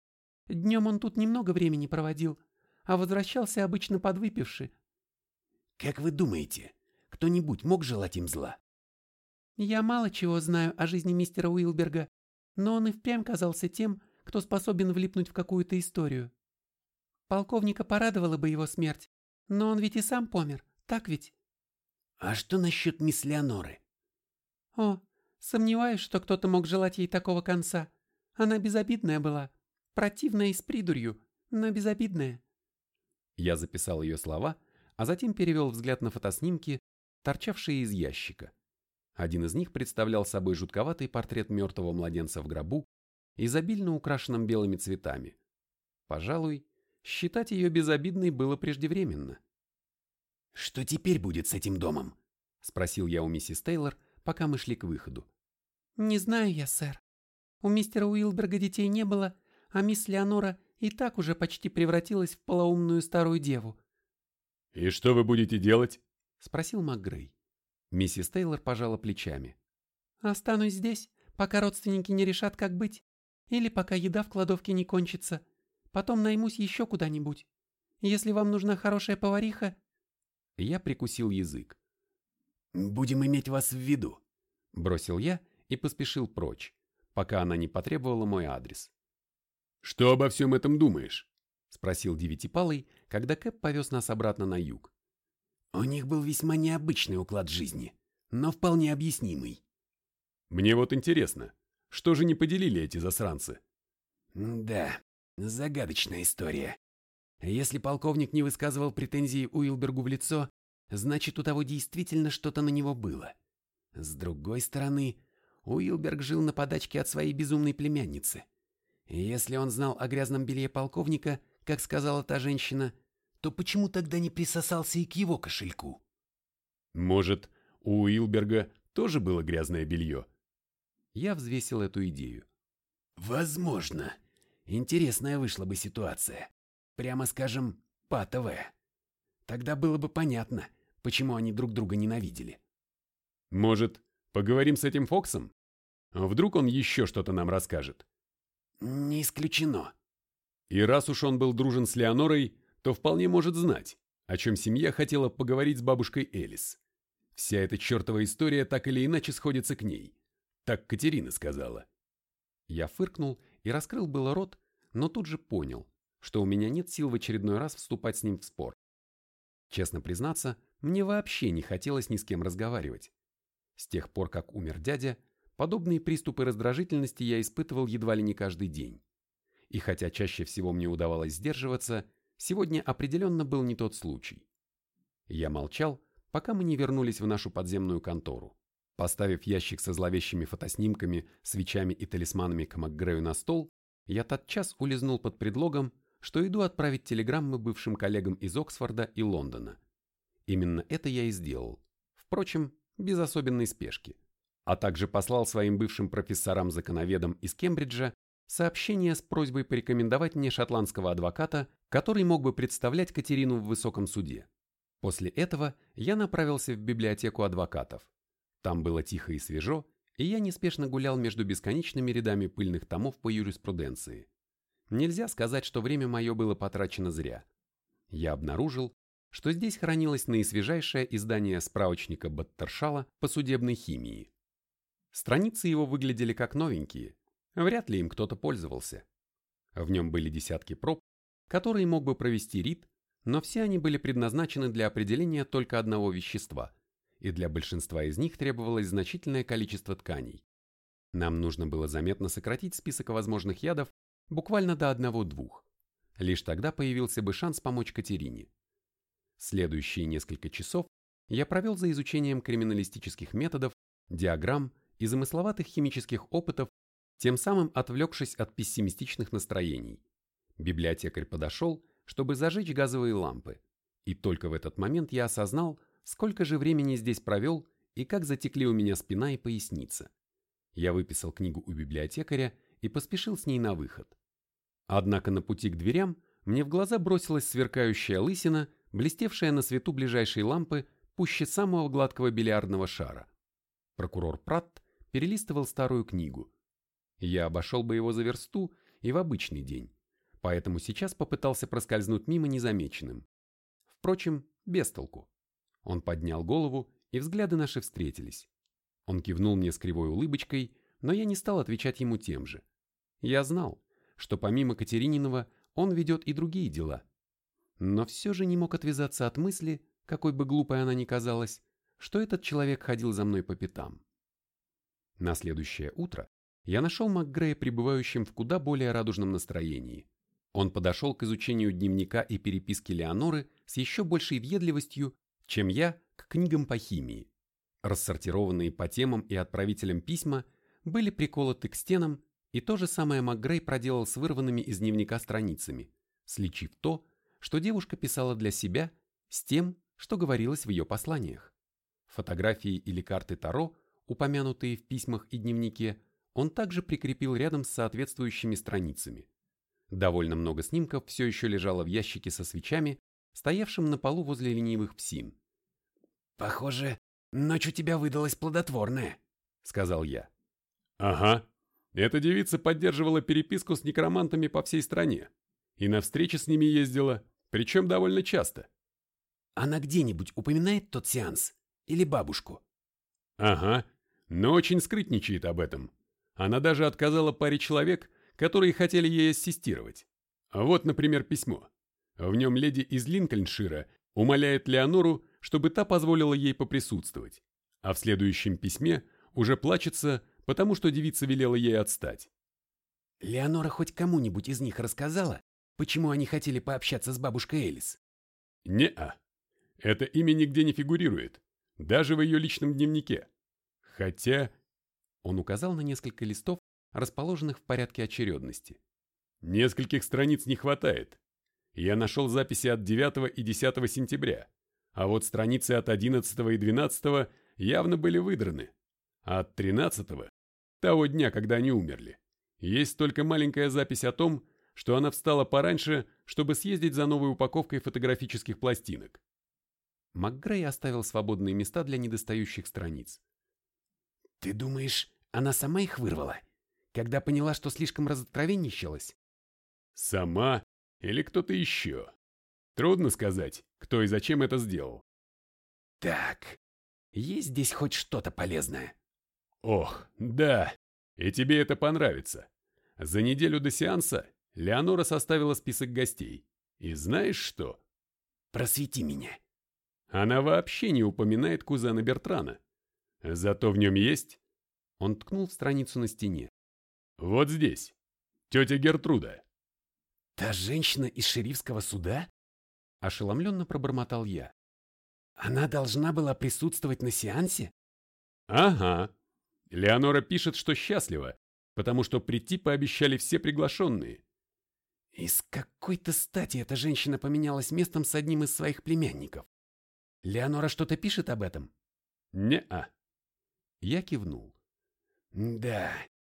Днем он тут немного времени проводил, а возвращался обычно подвыпивший. «Как вы думаете, кто-нибудь мог желать им зла?» «Я мало чего знаю о жизни мистера Уилберга, но он и впрямь казался тем, кто способен влипнуть в какую-то историю. Полковника порадовала бы его смерть, но он ведь и сам помер, так ведь?» «А что насчет мисс Леоноры?» «О, сомневаюсь, что кто-то мог желать ей такого конца. Она безобидная была, противная и с придурью, но безобидная». Я записал ее слова, а затем перевел взгляд на фотоснимки, торчавшие из ящика. Один из них представлял собой жутковатый портрет мертвого младенца в гробу, изобильно украшенном белыми цветами. Пожалуй, считать ее безобидной было преждевременно. «Что теперь будет с этим домом?» — спросил я у миссис Тейлор, пока мы шли к выходу. «Не знаю я, сэр. У мистера Уилберга детей не было, а мисс Леонора и так уже почти превратилась в полоумную старую деву». «И что вы будете делать?» — спросил МакГрей. Миссис Тейлор пожала плечами. «Останусь здесь, пока родственники не решат, как быть. Или пока еда в кладовке не кончится. Потом наймусь еще куда-нибудь. Если вам нужна хорошая повариха...» Я прикусил язык. «Будем иметь вас в виду», — бросил я и поспешил прочь, пока она не потребовала мой адрес. «Что обо всем этом думаешь?» — спросил Девятипалый, когда Кэп повез нас обратно на юг. У них был весьма необычный уклад жизни, но вполне объяснимый. Мне вот интересно, что же не поделили эти засранцы? Да, загадочная история. Если полковник не высказывал претензии Уилбергу в лицо, значит, у того действительно что-то на него было. С другой стороны, Уилберг жил на подачке от своей безумной племянницы. Если он знал о грязном белье полковника, как сказала та женщина, то почему тогда не присосался и к его кошельку? Может, у Уилберга тоже было грязное белье? Я взвесил эту идею. Возможно. Интересная вышла бы ситуация. Прямо скажем, патовая. Тогда было бы понятно, почему они друг друга ненавидели. Может, поговорим с этим Фоксом? Вдруг он еще что-то нам расскажет? Не исключено. И раз уж он был дружен с Леонорой, то вполне может знать, о чем семья хотела поговорить с бабушкой Элис. Вся эта чертова история так или иначе сходится к ней. Так Катерина сказала. Я фыркнул и раскрыл было рот, но тут же понял, что у меня нет сил в очередной раз вступать с ним в спор. Честно признаться, мне вообще не хотелось ни с кем разговаривать. С тех пор, как умер дядя, подобные приступы раздражительности я испытывал едва ли не каждый день. И хотя чаще всего мне удавалось сдерживаться, Сегодня определенно был не тот случай. Я молчал, пока мы не вернулись в нашу подземную контору. Поставив ящик со зловещими фотоснимками, свечами и талисманами к МакГрею на стол, я тотчас улизнул под предлогом, что иду отправить телеграммы бывшим коллегам из Оксфорда и Лондона. Именно это я и сделал. Впрочем, без особенной спешки. А также послал своим бывшим профессорам-законоведам из Кембриджа сообщение с просьбой порекомендовать мне шотландского адвоката, который мог бы представлять Катерину в высоком суде. После этого я направился в библиотеку адвокатов. Там было тихо и свежо, и я неспешно гулял между бесконечными рядами пыльных томов по юриспруденции. Нельзя сказать, что время мое было потрачено зря. Я обнаружил, что здесь хранилось наисвежайшее издание справочника Баттершала по судебной химии. Страницы его выглядели как новенькие, вряд ли им кто-то пользовался. В нем были десятки проб, которые мог бы провести Рид, но все они были предназначены для определения только одного вещества, и для большинства из них требовалось значительное количество тканей. Нам нужно было заметно сократить список возможных ядов буквально до одного-двух. Лишь тогда появился бы шанс помочь Катерине. Следующие несколько часов я провел за изучением криминалистических методов, диаграмм и замысловатых химических опытов, тем самым отвлекшись от пессимистичных настроений. Библиотекарь подошел, чтобы зажечь газовые лампы, и только в этот момент я осознал, сколько же времени здесь провел и как затекли у меня спина и поясница. Я выписал книгу у библиотекаря и поспешил с ней на выход. Однако на пути к дверям мне в глаза бросилась сверкающая лысина блестевшая на свету ближайшей лампы пуще самого гладкого бильярдного шара. Прокурор Пратт перелистывал старую книгу. Я обошел бы его за версту и в обычный день, поэтому сейчас попытался проскользнуть мимо незамеченным. Впрочем, без толку. Он поднял голову, и взгляды наши встретились. Он кивнул мне с кривой улыбочкой, но я не стал отвечать ему тем же. Я знал, что помимо Катерининова он ведет и другие дела – но все же не мог отвязаться от мысли, какой бы глупой она ни казалась, что этот человек ходил за мной по пятам. На следующее утро я нашел МакГрея пребывающим в куда более радужном настроении. Он подошел к изучению дневника и переписки Леоноры с еще большей въедливостью, чем я к книгам по химии. Рассортированные по темам и отправителям письма были приколоты к стенам, и то же самое МакГрей проделал с вырванными из дневника страницами, сличив то, что девушка писала для себя с тем, что говорилось в ее посланиях. Фотографии или карты Таро, упомянутые в письмах и дневнике, он также прикрепил рядом с соответствующими страницами. Довольно много снимков все еще лежало в ящике со свечами, стоявшим на полу возле ленивых псин. «Похоже, ночь у тебя выдалась плодотворная», — сказал я. «Ага. Эта девица поддерживала переписку с некромантами по всей стране. И на встречи с ними ездила, причем довольно часто. Она где-нибудь упоминает тот сеанс? Или бабушку? Ага, но очень скрытничает об этом. Она даже отказала паре человек, которые хотели ей ассистировать. Вот, например, письмо. В нем леди из Линкольншира умоляет Леонору, чтобы та позволила ей поприсутствовать. А в следующем письме уже плачется, потому что девица велела ей отстать. Леонора хоть кому-нибудь из них рассказала, Почему они хотели пообщаться с бабушкой Элис? Не-а. Это имя нигде не фигурирует. Даже в ее личном дневнике. Хотя... Он указал на несколько листов, расположенных в порядке очередности. Нескольких страниц не хватает. Я нашел записи от 9 и 10 сентября, а вот страницы от 11 и 12 явно были выдраны. А от 13 того дня, когда они умерли, есть только маленькая запись о том, что она встала пораньше, чтобы съездить за новой упаковкой фотографических пластинок. МакГрей оставил свободные места для недостающих страниц. «Ты думаешь, она сама их вырвала, когда поняла, что слишком разоткровенничалась?» «Сама или кто-то еще? Трудно сказать, кто и зачем это сделал». «Так, есть здесь хоть что-то полезное?» «Ох, да, и тебе это понравится. За неделю до сеанса Леонора составила список гостей. И знаешь что? Просвети меня. Она вообще не упоминает кузена Бертрана. Зато в нем есть... Он ткнул в страницу на стене. Вот здесь. Тетя Гертруда. Та женщина из шерифского суда? Ошеломленно пробормотал я. Она должна была присутствовать на сеансе? Ага. Леонора пишет, что счастлива, потому что прийти пообещали все приглашенные. И с какой-то стати эта женщина поменялась местом с одним из своих племянников? Леонора что-то пишет об этом? Не-а. Я кивнул. Да,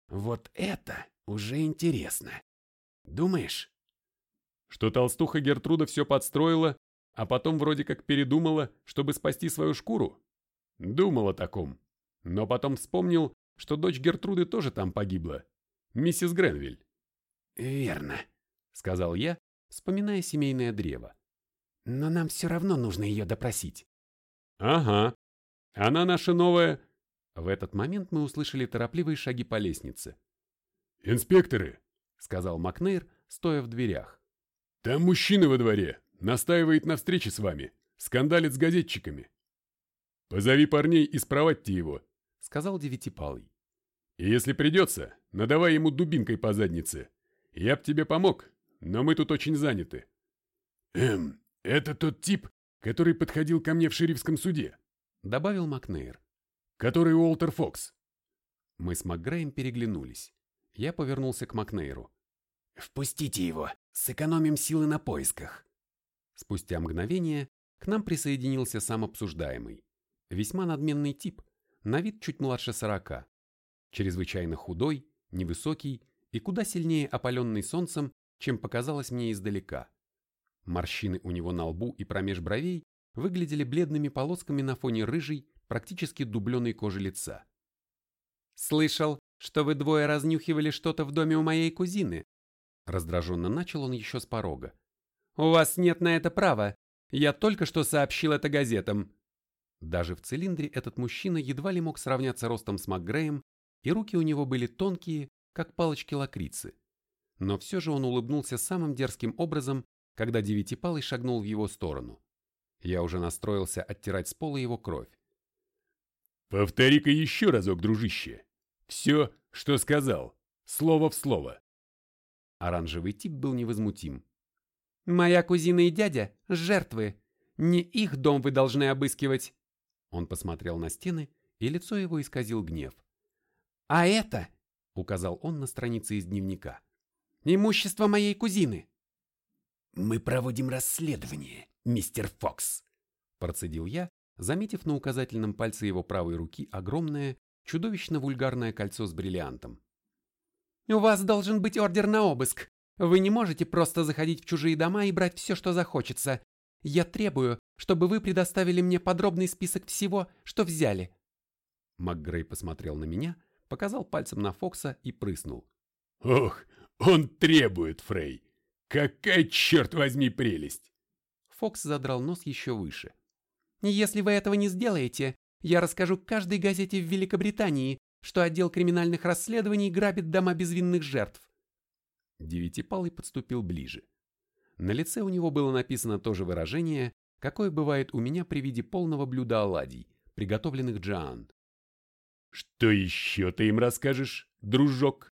вот это уже интересно. Думаешь? Что толстуха Гертруда все подстроила, а потом вроде как передумала, чтобы спасти свою шкуру? Думал о таком. Но потом вспомнил, что дочь Гертруды тоже там погибла. Миссис Гренвиль. Верно, сказал я, вспоминая семейное древо. Но нам все равно нужно ее допросить. Ага. Она наша новая... В этот момент мы услышали торопливые шаги по лестнице. «Инспекторы», — сказал Макнейр, стоя в дверях. «Там мужчина во дворе, настаивает на встрече с вами, скандалит с газетчиками. Позови парней и спровадьте его», — сказал Девятипалый. «И если придется, надавай ему дубинкой по заднице. Я б тебе помог, но мы тут очень заняты». «Эм, это тот тип, который подходил ко мне в шерифском суде», — добавил Макнейр. «Который Уолтер Фокс». Мы с МакГрэем переглянулись. Я повернулся к Макнейру. «Впустите его, сэкономим силы на поисках». Спустя мгновение к нам присоединился сам обсуждаемый. Весьма надменный тип, на вид чуть младше сорока. Чрезвычайно худой, невысокий и куда сильнее опаленный солнцем, чем показалось мне издалека. Морщины у него на лбу и промеж бровей выглядели бледными полосками на фоне рыжей, практически дубленой кожи лица. «Слышал, что вы двое разнюхивали что-то в доме у моей кузины?» Раздраженно начал он еще с порога. «У вас нет на это права. Я только что сообщил это газетам». Даже в цилиндре этот мужчина едва ли мог сравняться ростом с МакГреем, и руки у него были тонкие, как палочки лакрицы. Но все же он улыбнулся самым дерзким образом, когда Девятипалый шагнул в его сторону. Я уже настроился оттирать с пола его кровь. «Повтори-ка еще разок, дружище. Все, что сказал, слово в слово». Оранжевый тип был невозмутим. «Моя кузина и дядя – жертвы. Не их дом вы должны обыскивать». Он посмотрел на стены, и лицо его исказил гнев. «А это», – указал он на странице из дневника, – «имущество моей кузины». «Мы проводим расследование, мистер Фокс», – процедил я, заметив на указательном пальце его правой руки огромное, чудовищно вульгарное кольцо с бриллиантом. «У вас должен быть ордер на обыск. Вы не можете просто заходить в чужие дома и брать все, что захочется. Я требую, чтобы вы предоставили мне подробный список всего, что взяли». МакГрей посмотрел на меня, показал пальцем на Фокса и прыснул. «Ох, он требует, Фрей! Какая, черт возьми, прелесть!» Фокс задрал нос еще выше. «Если вы этого не сделаете, я расскажу каждой газете в Великобритании, что отдел криминальных расследований грабит дома безвинных жертв». Девятипалый подступил ближе. На лице у него было написано то же выражение, какое бывает у меня при виде полного блюда оладий, приготовленных Джоан. «Что еще ты им расскажешь, дружок?»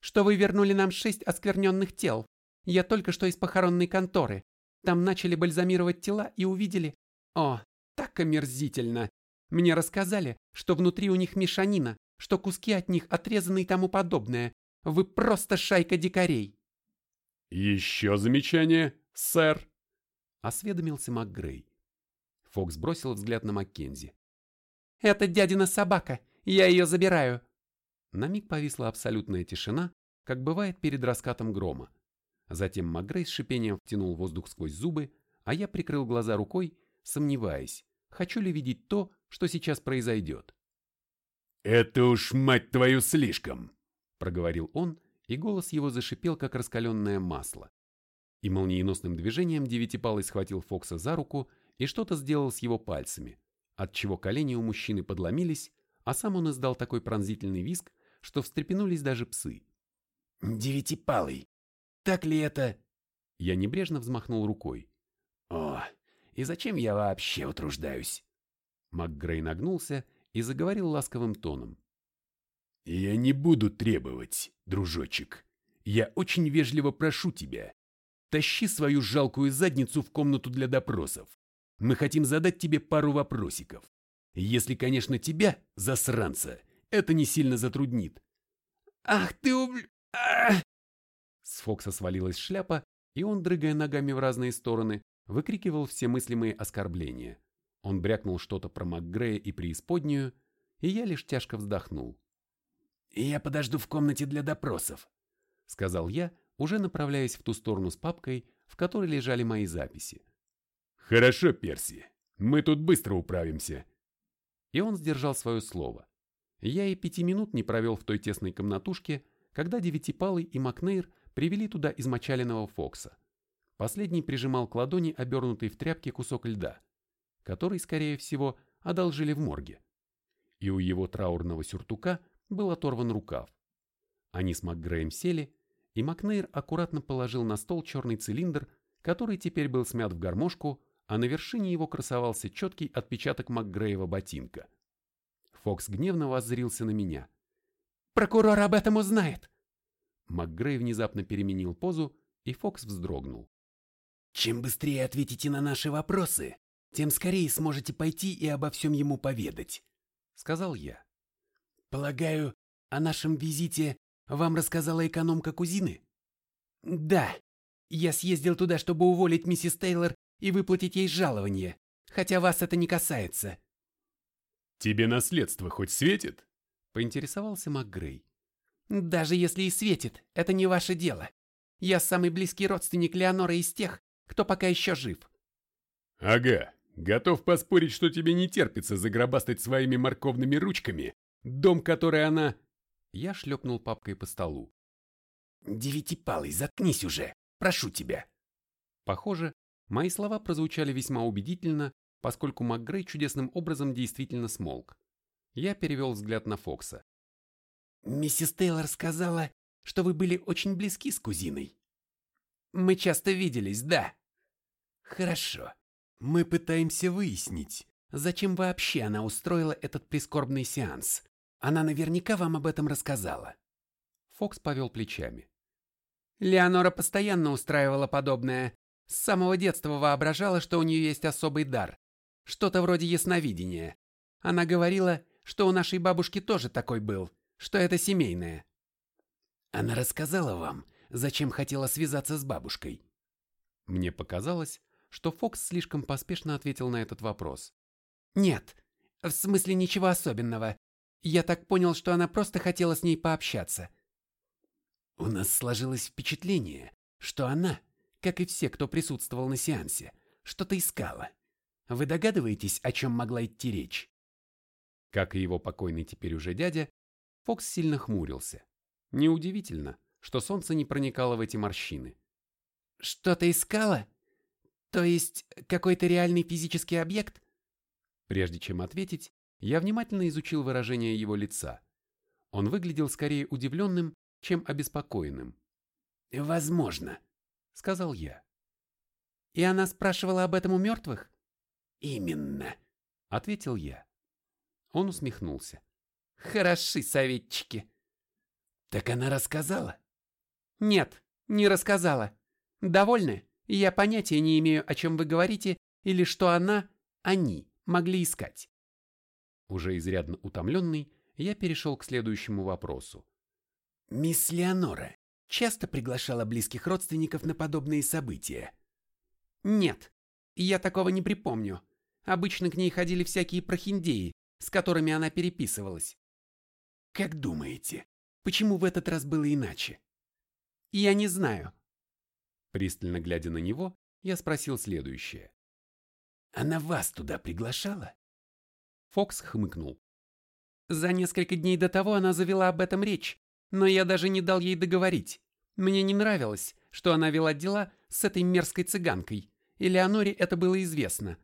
«Что вы вернули нам шесть оскверненных тел. Я только что из похоронной конторы. Там начали бальзамировать тела и увидели... О, так омерзительно! Мне рассказали, что внутри у них мешанина, что куски от них отрезаны и тому подобное. Вы просто шайка дикарей!» «Еще замечание, сэр?» — осведомился МакГрей. Фокс бросил взгляд на Маккензи. «Это дядина собака, я ее забираю». На миг повисла абсолютная тишина, как бывает перед раскатом грома. Затем МакГрей с шипением втянул воздух сквозь зубы, а я прикрыл глаза рукой, сомневаясь, хочу ли видеть то, что сейчас произойдет. «Это уж, мать твою, слишком!» — проговорил он, и голос его зашипел, как раскаленное масло. И молниеносным движением девятипалый схватил Фокса за руку и что-то сделал с его пальцами, отчего колени у мужчины подломились, а сам он издал такой пронзительный визг, что встрепенулись даже псы. «Девятипалый, так ли это?» Я небрежно взмахнул рукой. «О, и зачем я вообще утруждаюсь?» МакГрей нагнулся и заговорил ласковым тоном. «Я не буду требовать, дружочек. Я очень вежливо прошу тебя. Тащи свою жалкую задницу в комнату для допросов. Мы хотим задать тебе пару вопросиков. Если, конечно, тебя, засранца, это не сильно затруднит. Ах ты убл... Ах! С Фокса свалилась шляпа, и он, дрыгая ногами в разные стороны, выкрикивал все мыслимые оскорбления. Он брякнул что-то про МакГрея и преисподнюю, и я лишь тяжко вздохнул. «Я подожду в комнате для допросов», — сказал я, уже направляясь в ту сторону с папкой, в которой лежали мои записи. «Хорошо, Перси, мы тут быстро управимся». И он сдержал свое слово. Я и пяти минут не провел в той тесной комнатушке, когда Девятипалый и Макнейр привели туда измочаленного Фокса. Последний прижимал к ладони обернутый в тряпке кусок льда, который, скорее всего, одолжили в морге. И у его траурного сюртука был оторван рукав. Они с МакГреем сели, и Макнейр аккуратно положил на стол черный цилиндр, который теперь был смят в гармошку, а на вершине его красовался четкий отпечаток МакГреева ботинка. Фокс гневно воззрился на меня. «Прокурор об этом узнает!» МакГрей внезапно переменил позу, и Фокс вздрогнул. «Чем быстрее ответите на наши вопросы, тем скорее сможете пойти и обо всем ему поведать», — сказал я. «Полагаю, о нашем визите вам рассказала экономка кузины?» «Да. Я съездил туда, чтобы уволить миссис Тейлор и выплатить ей жалование, хотя вас это не касается». «Тебе наследство хоть светит?» — поинтересовался МакГрей. «Даже если и светит, это не ваше дело. Я самый близкий родственник Леонора из тех, кто пока еще жив». «Ага, готов поспорить, что тебе не терпится загробастать своими морковными ручками дом, который она...» Я шлепнул папкой по столу. «Девятипалый, заткнись уже, прошу тебя». Похоже, мои слова прозвучали весьма убедительно, поскольку МакГрей чудесным образом действительно смолк. Я перевел взгляд на Фокса. «Миссис Тейлор сказала, что вы были очень близки с кузиной». «Мы часто виделись, да». «Хорошо. Мы пытаемся выяснить, зачем вообще она устроила этот прискорбный сеанс. Она наверняка вам об этом рассказала». Фокс повел плечами. Леонора постоянно устраивала подобное. С самого детства воображала, что у нее есть особый дар. Что-то вроде ясновидения. Она говорила, что у нашей бабушки тоже такой был, что это семейное. Она рассказала вам, зачем хотела связаться с бабушкой? Мне показалось, что Фокс слишком поспешно ответил на этот вопрос. Нет, в смысле ничего особенного. Я так понял, что она просто хотела с ней пообщаться. У нас сложилось впечатление, что она, как и все, кто присутствовал на сеансе, что-то искала. Вы догадываетесь, о чем могла идти речь? Как и его покойный теперь уже дядя, Фокс сильно хмурился. Неудивительно, что солнце не проникало в эти морщины. Что-то искала? То есть какой-то реальный физический объект? Прежде чем ответить, я внимательно изучил выражение его лица. Он выглядел скорее удивленным, чем обеспокоенным. «Возможно», — сказал я. «И она спрашивала об этом у мертвых?» «Именно», — ответил я. Он усмехнулся. «Хороши советчики». «Так она рассказала?» «Нет, не рассказала. Довольны? Я понятия не имею, о чем вы говорите, или что она, они, могли искать». Уже изрядно утомленный, я перешел к следующему вопросу. «Мисс Леонора часто приглашала близких родственников на подобные события?» «Нет, я такого не припомню. Обычно к ней ходили всякие прохиндеи, с которыми она переписывалась. Как думаете, почему в этот раз было иначе? Я не знаю. Пристально глядя на него, я спросил следующее. Она вас туда приглашала? Фокс хмыкнул. За несколько дней до того она завела об этом речь, но я даже не дал ей договорить. Мне не нравилось, что она вела дела с этой мерзкой цыганкой, и Леоноре это было известно.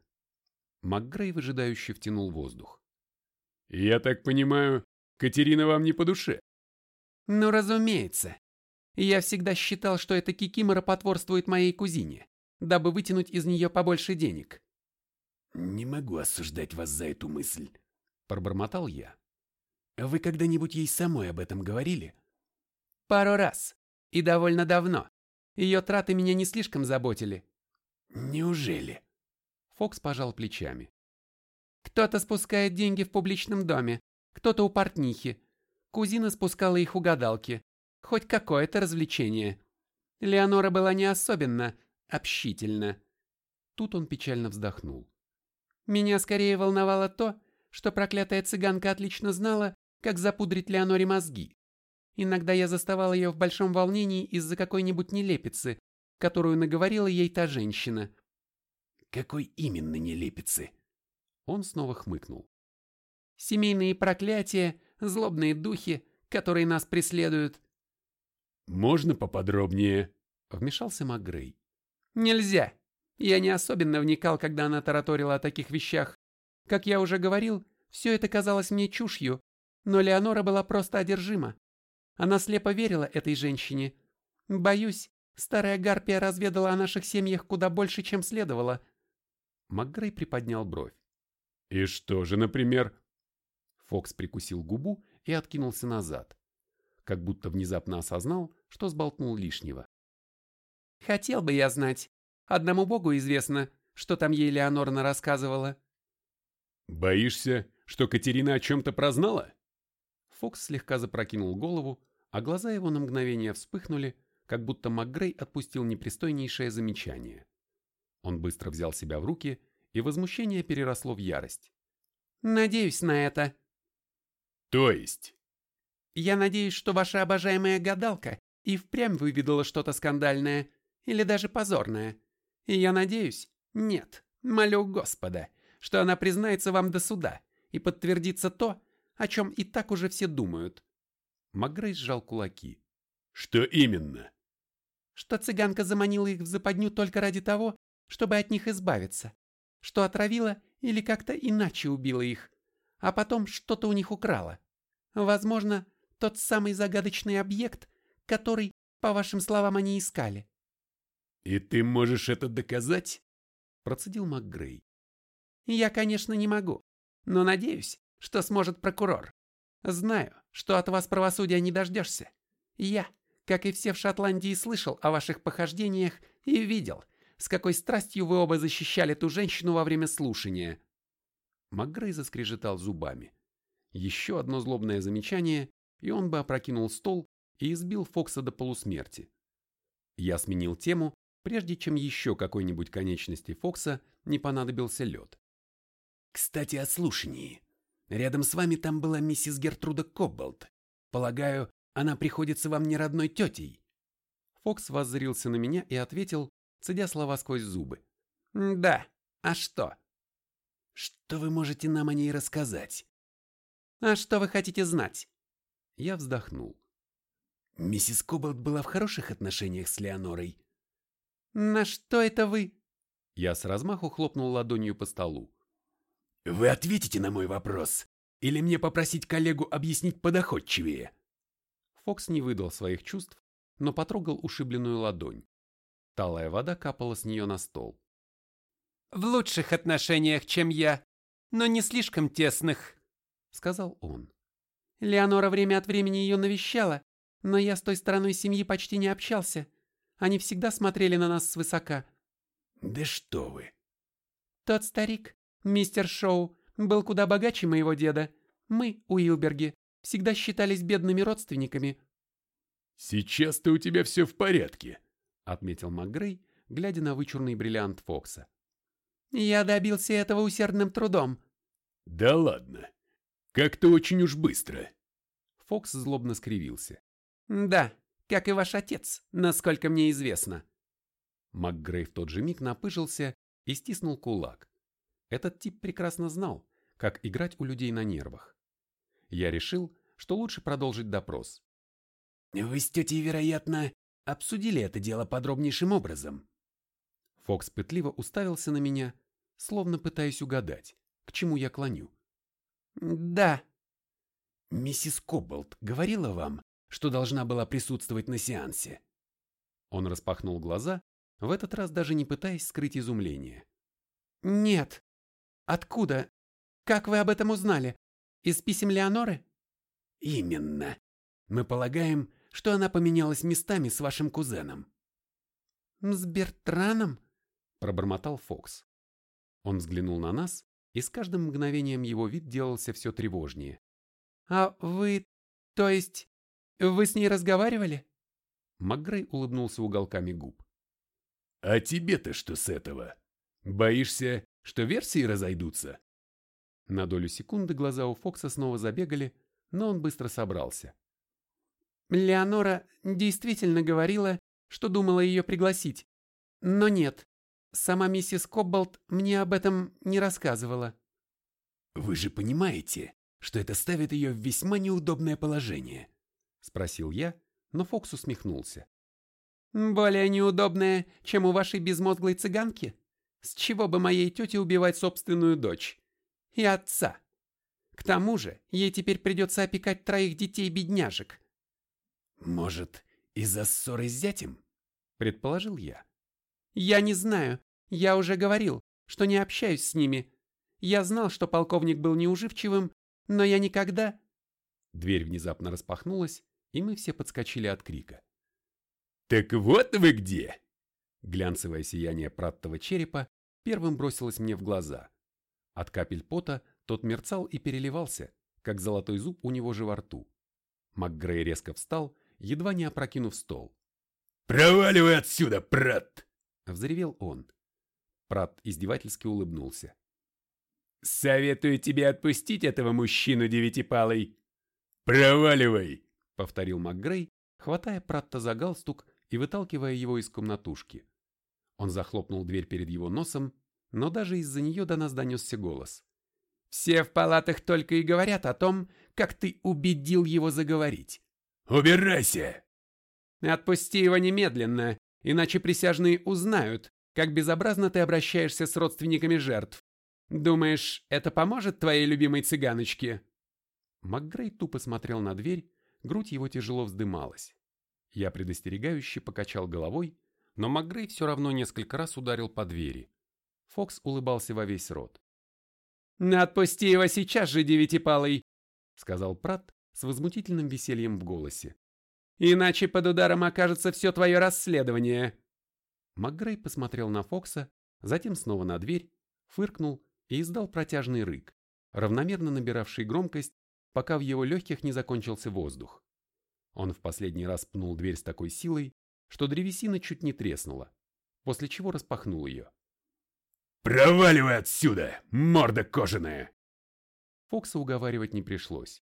МакГрей выжидающе втянул воздух. «Я так понимаю, Катерина вам не по душе?» «Ну, разумеется. Я всегда считал, что эта Кикимора потворствует моей кузине, дабы вытянуть из нее побольше денег». «Не могу осуждать вас за эту мысль», — пробормотал я. «Вы когда-нибудь ей самой об этом говорили?» «Пару раз. И довольно давно. Ее траты меня не слишком заботили». «Неужели?» Фокс пожал плечами. Кто-то спускает деньги в публичном доме, кто-то у портнихи. Кузина спускала их у гадалки. Хоть какое-то развлечение. Леонора была не особенно общительна. Тут он печально вздохнул. Меня скорее волновало то, что проклятая цыганка отлично знала, как запудрить Леоноре мозги. Иногда я заставал ее в большом волнении из-за какой-нибудь нелепицы, которую наговорила ей та женщина. Какой именно нелепицы? Он снова хмыкнул. Семейные проклятия, злобные духи, которые нас преследуют. «Можно поподробнее?» — вмешался МакГрей. «Нельзя. Я не особенно вникал, когда она тараторила о таких вещах. Как я уже говорил, все это казалось мне чушью, но Леонора была просто одержима. Она слепо верила этой женщине. Боюсь, старая Гарпия разведала о наших семьях куда больше, чем следовало». МакГрей приподнял бровь. «И что же, например?» Фокс прикусил губу и откинулся назад, как будто внезапно осознал, что сболтнул лишнего. «Хотел бы я знать. Одному богу известно, что там ей Леонорна рассказывала». «Боишься, что Катерина о чем-то прознала?» Фокс слегка запрокинул голову, а глаза его на мгновение вспыхнули, как будто МакГрей отпустил непристойнейшее замечание. Он быстро взял себя в руки, и возмущение переросло в ярость. «Надеюсь на это», то есть? Я надеюсь, что ваша обожаемая гадалка и впрямь выведала что-то скандальное или даже позорное. И я надеюсь, нет, молю Господа, что она признается вам до суда и подтвердится то, о чем и так уже все думают. Магрей сжал кулаки. Что именно? Что цыганка заманила их в западню только ради того, чтобы от них избавиться. Что отравила или как-то иначе убила их, а потом что-то у них украла. Возможно, тот самый загадочный объект, который, по вашим словам, они искали. «И ты можешь это доказать?» – процедил МакГрей. «Я, конечно, не могу, но надеюсь, что сможет прокурор. Знаю, что от вас правосудия не дождешься. Я, как и все в Шотландии, слышал о ваших похождениях и видел, с какой страстью вы оба защищали ту женщину во время слушания. МакГрей заскрежетал зубами. Еще одно злобное замечание, и он бы опрокинул стол и избил Фокса до полусмерти. Я сменил тему, прежде чем еще какой-нибудь конечности Фокса не понадобился лед. «Кстати, о слушании. Рядом с вами там была миссис Гертруда Кобболт. Полагаю, она приходится вам не родной тетей?» Фокс воззрился на меня и ответил, цедя слова сквозь зубы. «Да, а что?» Что вы можете нам о ней рассказать? А что вы хотите знать? Я вздохнул. Миссис Кобальт была в хороших отношениях с Леонорой. На что это вы? Я с размаху хлопнул ладонью по столу. Вы ответите на мой вопрос? Или мне попросить коллегу объяснить подоходчивее? Фокс не выдал своих чувств, но потрогал ушибленную ладонь. Талая вода капала с нее на стол в лучших отношениях, чем я, но не слишком тесных», — сказал он. Леонора время от времени ее навещала, но я с той стороной семьи почти не общался. Они всегда смотрели на нас свысока. «Да что вы!» Тот старик, мистер Шоу, был куда богаче моего деда. Мы, Уилберги, всегда считались бедными родственниками. «Сейчас-то у тебя все в порядке», — отметил МакГрей, глядя на вычурный бриллиант Фокса. Я добился этого усердным трудом. Да ладно. Как-то очень уж быстро. Фокс злобно скривился. Да, как и ваш отец, насколько мне известно. МакГрей в тот же миг напыжился и стиснул кулак. Этот тип прекрасно знал, как играть у людей на нервах. Я решил, что лучше продолжить допрос. Вы с тетей, вероятно, обсудили это дело подробнейшим образом. Фокс пытливо уставился на меня, словно пытаясь угадать, к чему я клоню. «Да». «Миссис Кобболт говорила вам, что должна была присутствовать на сеансе?» Он распахнул глаза, в этот раз даже не пытаясь скрыть изумление. «Нет. Откуда? Как вы об этом узнали? Из писем Леоноры?» «Именно. Мы полагаем, что она поменялась местами с вашим кузеном». «С Бертраном?» пробормотал Фокс. Он взглянул на нас, и с каждым мгновением его вид делался все тревожнее. «А вы... то есть... вы с ней разговаривали?» МакГрей улыбнулся уголками губ. «А тебе-то что с этого? Боишься, что версии разойдутся?» На долю секунды глаза у Фокса снова забегали, но он быстро собрался. Леонора действительно говорила, что думала ее пригласить. Но нет, сама миссис Коббалт мне об этом не рассказывала. «Вы же понимаете, что это ставит ее в весьма неудобное положение?» — спросил я, но Фокс усмехнулся. «Более неудобное, чем у вашей безмозглой цыганки? С чего бы моей тете убивать собственную дочь? И отца? К тому же, ей теперь придется опекать троих детей-бедняжек». «Может, из-за ссоры с зятем?» — предположил я. «Я не знаю. Я уже говорил, что не общаюсь с ними. Я знал, что полковник был неуживчивым, но я никогда...» Дверь внезапно распахнулась, и мы все подскочили от крика. «Так вот вы где!» Глянцевое сияние праттого черепа первым бросилось мне в глаза. От капель пота тот мерцал и переливался, как золотой зуб у него же во рту. МакГрей резко встал, едва не опрокинув стол. «Проваливай отсюда, Пратт!» — взревел он. Пратт издевательски улыбнулся. «Советую тебе отпустить этого мужчину девятипалый!» «Проваливай!» — повторил МакГрей, хватая Пратта за галстук и выталкивая его из комнатушки. Он захлопнул дверь перед его носом, но даже из-за нее до нас донесся голос. «Все в палатах только и говорят о том, как ты убедил его заговорить». «Убирайся!» «Отпусти его немедленно, иначе присяжные узнают, как безобразно ты обращаешься с родственниками жертв. Думаешь, это поможет твоей любимой цыганочке?» МакГрей тупо смотрел на дверь, грудь его тяжело вздымалась. Я предостерегающе покачал головой, но МакГрей все равно несколько раз ударил по двери. Фокс улыбался во весь рот. «Отпусти его сейчас же, девятипалый!» — сказал Прат с возмутительным весельем в голосе. «Иначе под ударом окажется все твое расследование!» МакГрей посмотрел на Фокса, затем снова на дверь, фыркнул и издал протяжный рык, равномерно набиравший громкость, пока в его легких не закончился воздух. Он в последний раз пнул дверь с такой силой, что древесина чуть не треснула, после чего распахнул ее. «Проваливай отсюда, морда кожаная!» Фокса уговаривать не пришлось.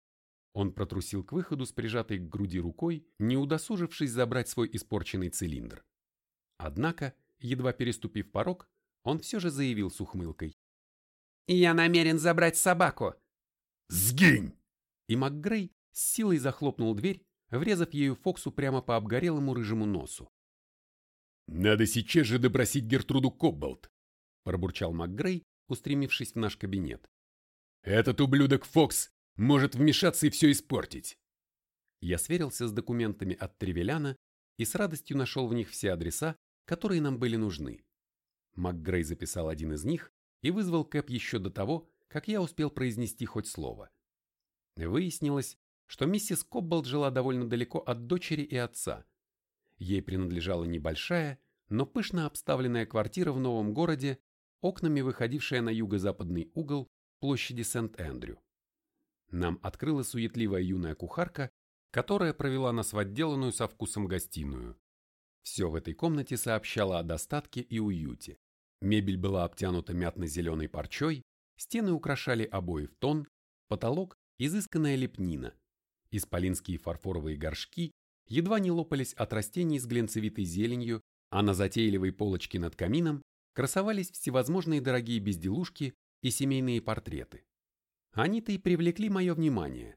Он протрусил к выходу с прижатой к груди рукой, не удосужившись забрать свой испорченный цилиндр. Однако, едва переступив порог, он все же заявил с ухмылкой. «Я намерен забрать собаку!» «Сгинь!» И МакГрей с силой захлопнул дверь, врезав ею Фоксу прямо по обгорелому рыжему носу. «Надо сейчас же допросить Гертруду Коббалт пробурчал МакГрей, устремившись в наш кабинет. «Этот ублюдок Фокс может вмешаться и все испортить!» Я сверился с документами от Тревеляна и с радостью нашел в них все адреса, которые нам были нужны. МакГрей записал один из них и вызвал Кэп еще до того, как я успел произнести хоть слово. Выяснилось, что миссис Коббалд жила довольно далеко от дочери и отца. Ей принадлежала небольшая, но пышно обставленная квартира в новом городе окнами выходившая на юго-западный угол площади Сент-Эндрю. Нам открыла суетливая юная кухарка, которая провела нас в отделанную со вкусом гостиную. Все в этой комнате сообщало о достатке и уюте. Мебель была обтянута мятно-зеленой парчой, стены украшали обои в тон, потолок – изысканная лепнина. Исполинские фарфоровые горшки едва не лопались от растений с глянцевитой зеленью, а на затейливой полочке над камином красовались всевозможные дорогие безделушки и семейные портреты. Они-то и привлекли мое внимание.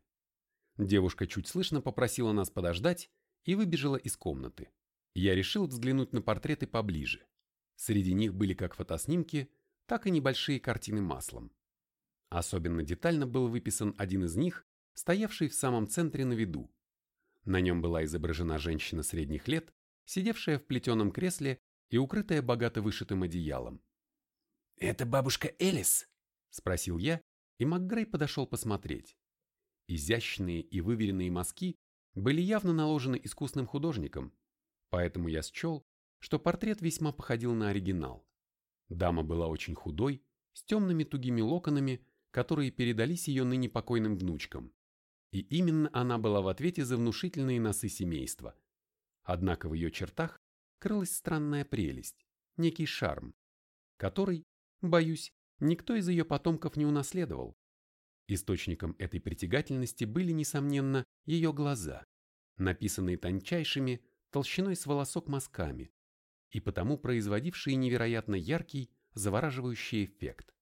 Девушка чуть слышно попросила нас подождать и выбежала из комнаты. Я решил взглянуть на портреты поближе. Среди них были как фотоснимки, так и небольшие картины маслом. Особенно детально был выписан один из них, стоявший в самом центре на виду. На нем была изображена женщина средних лет, сидевшая в плетеном кресле и укрытая богато вышитым одеялом. «Это бабушка Элис?» – спросил я, и МакГрей подошел посмотреть. Изящные и выверенные мазки были явно наложены искусным художником, поэтому я счел, что портрет весьма походил на оригинал. Дама была очень худой, с темными тугими локонами, которые передались ее ныне покойным внучкам. И именно она была в ответе за внушительные носы семейства. Однако в ее чертах крылась странная прелесть, некий шарм, который, боюсь, никто из ее потомков не унаследовал. Источником этой притягательности были, несомненно, ее глаза, написанные тончайшими, толщиной с волосок мазками, и потому производившие невероятно яркий, завораживающий эффект.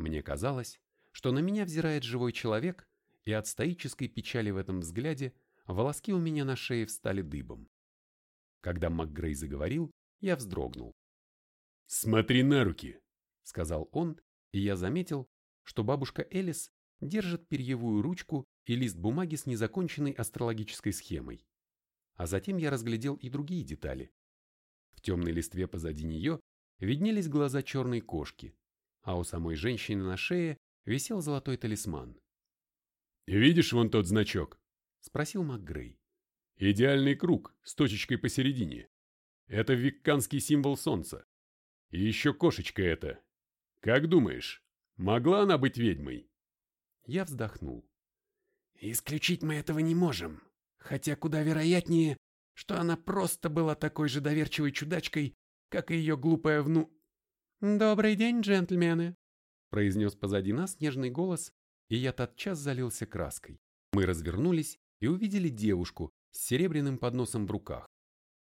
Мне казалось, что на меня взирает живой человек, и от стоической печали в этом взгляде волоски у меня на шее встали дыбом. Когда МакГрей заговорил, я вздрогнул. «Смотри на руки», — сказал он, и я заметил, что бабушка Элис держит перьевую ручку и лист бумаги с незаконченной астрологической схемой. А затем я разглядел и другие детали. В темной листве позади нее виднелись глаза черной кошки, а у самой женщины на шее висел золотой талисман. «Видишь вон тот значок?» — спросил МакГрей. «Идеальный круг с точечкой посередине. Это викканский символ солнца. И еще кошечка эта. Как думаешь, могла она быть ведьмой?» Я вздохнул. «Исключить мы этого не можем, хотя куда вероятнее, что она просто была такой же доверчивой чудачкой, как и ее глупая вну...» «Добрый день, джентльмены!» произнес позади нас нежный голос, и я тотчас залился краской. Мы развернулись и увидели девушку с серебряным подносом в руках.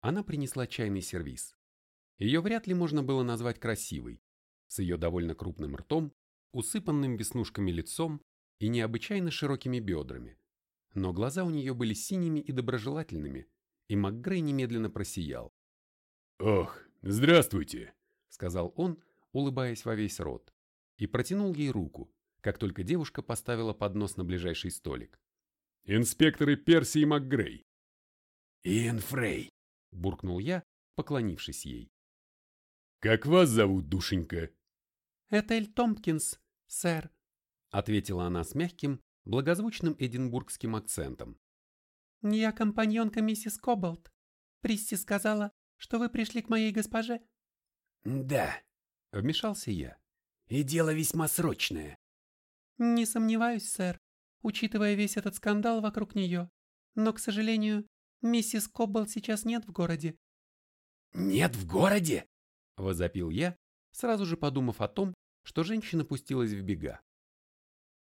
Она принесла чайный сервиз. Ее вряд ли можно было назвать красивой, с ее довольно крупным ртом, усыпанным веснушками лицом и необычайно широкими бедрами. Но глаза у нее были синими и доброжелательными, и МакГрей немедленно просиял. «Ох, здравствуйте!» — сказал он, улыбаясь во весь рот, и протянул ей руку, как только девушка поставила поднос на ближайший столик. «Инспекторы Перси и МакГрей». «Иэн Фрей», — буркнул я, поклонившись ей. «Как вас зовут, душенька?» «Этель Томпкинс, сэр», — ответила она с мягким, благозвучным эдинбургским акцентом. «Я компаньонка миссис Кобалт. Присти сказала, что вы пришли к моей госпоже». «Да», — вмешался я. «И дело весьма срочное». «Не сомневаюсь, сэр, учитывая весь этот скандал вокруг нее. Но, к сожалению, миссис Коббл сейчас нет в городе». «Нет в городе?» – возопил я, сразу же подумав о том, что женщина пустилась в бега.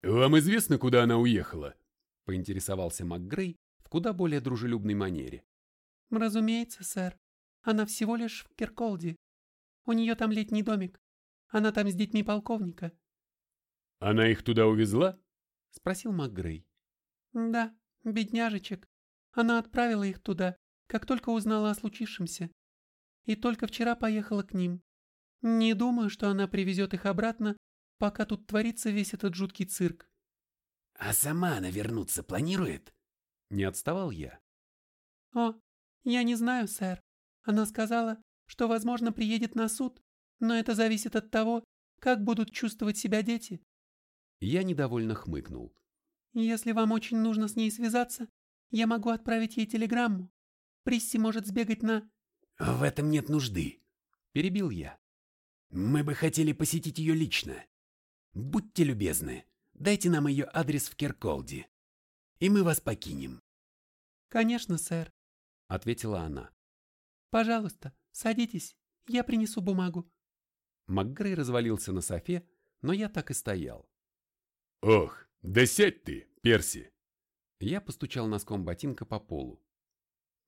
«Вам известно, куда она уехала?» – поинтересовался МакГрей в куда более дружелюбной манере. «Разумеется, сэр. Она всего лишь в Кирколде. У нее там летний домик. Она там с детьми полковника». «Она их туда увезла?» – спросил МакГрей. «Да, бедняжечек. Она отправила их туда, как только узнала о случившемся. И только вчера поехала к ним. Не думаю, что она привезет их обратно, пока тут творится весь этот жуткий цирк». «А сама она вернуться планирует?» Не отставал я. «О, я не знаю, сэр. Она сказала, что, возможно, приедет на суд, но это зависит от того, как будут чувствовать себя дети. Я недовольно хмыкнул. Если вам очень нужно с ней связаться, я могу отправить ей телеграмму. Присси может сбегать на... В этом нет нужды. Перебил я. Мы бы хотели посетить ее лично. Будьте любезны, дайте нам ее адрес в Керколде, и мы вас покинем. Конечно, сэр, ответила она. Пожалуйста, садитесь, я принесу бумагу. МакГрей развалился на софе, но я так и стоял. «Ох, да сядь ты, Перси!» Я постучал носком ботинка по полу.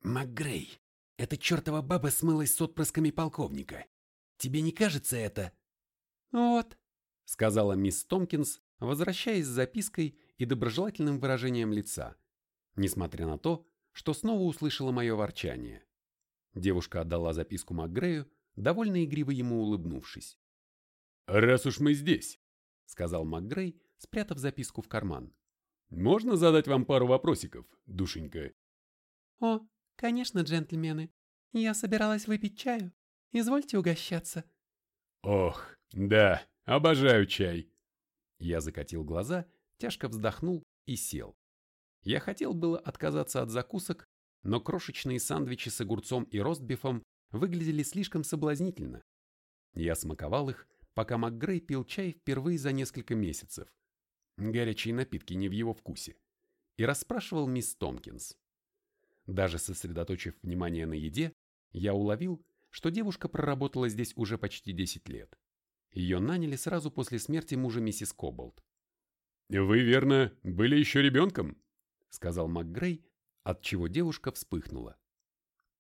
«МакГрей, эта чертова баба смылась с отпрысками полковника. Тебе не кажется это?» «Вот», — сказала мисс Томкинс, возвращаясь с запиской и доброжелательным выражением лица, несмотря на то, что снова услышала мое ворчание. Девушка отдала записку МакГрею, довольно игриво ему улыбнувшись. «Раз уж мы здесь», — сказал МакГрей, спрятав записку в карман. «Можно задать вам пару вопросиков, душенька?» «О, конечно, джентльмены. Я собиралась выпить чаю. Извольте угощаться». «Ох, да, обожаю чай». Я закатил глаза, тяжко вздохнул и сел. Я хотел было отказаться от закусок, но крошечные сандвичи с огурцом и ростбифом выглядели слишком соблазнительно. Я смаковал их, пока МакГрей пил чай впервые за несколько месяцев. Горячие напитки не в его вкусе. И расспрашивал мисс Томкинс. Даже сосредоточив внимание на еде, я уловил, что девушка проработала здесь уже почти 10 лет. Ее наняли сразу после смерти мужа миссис Коболт. «Вы, верно, были еще ребенком?» — сказал МакГрей, отчего девушка вспыхнула.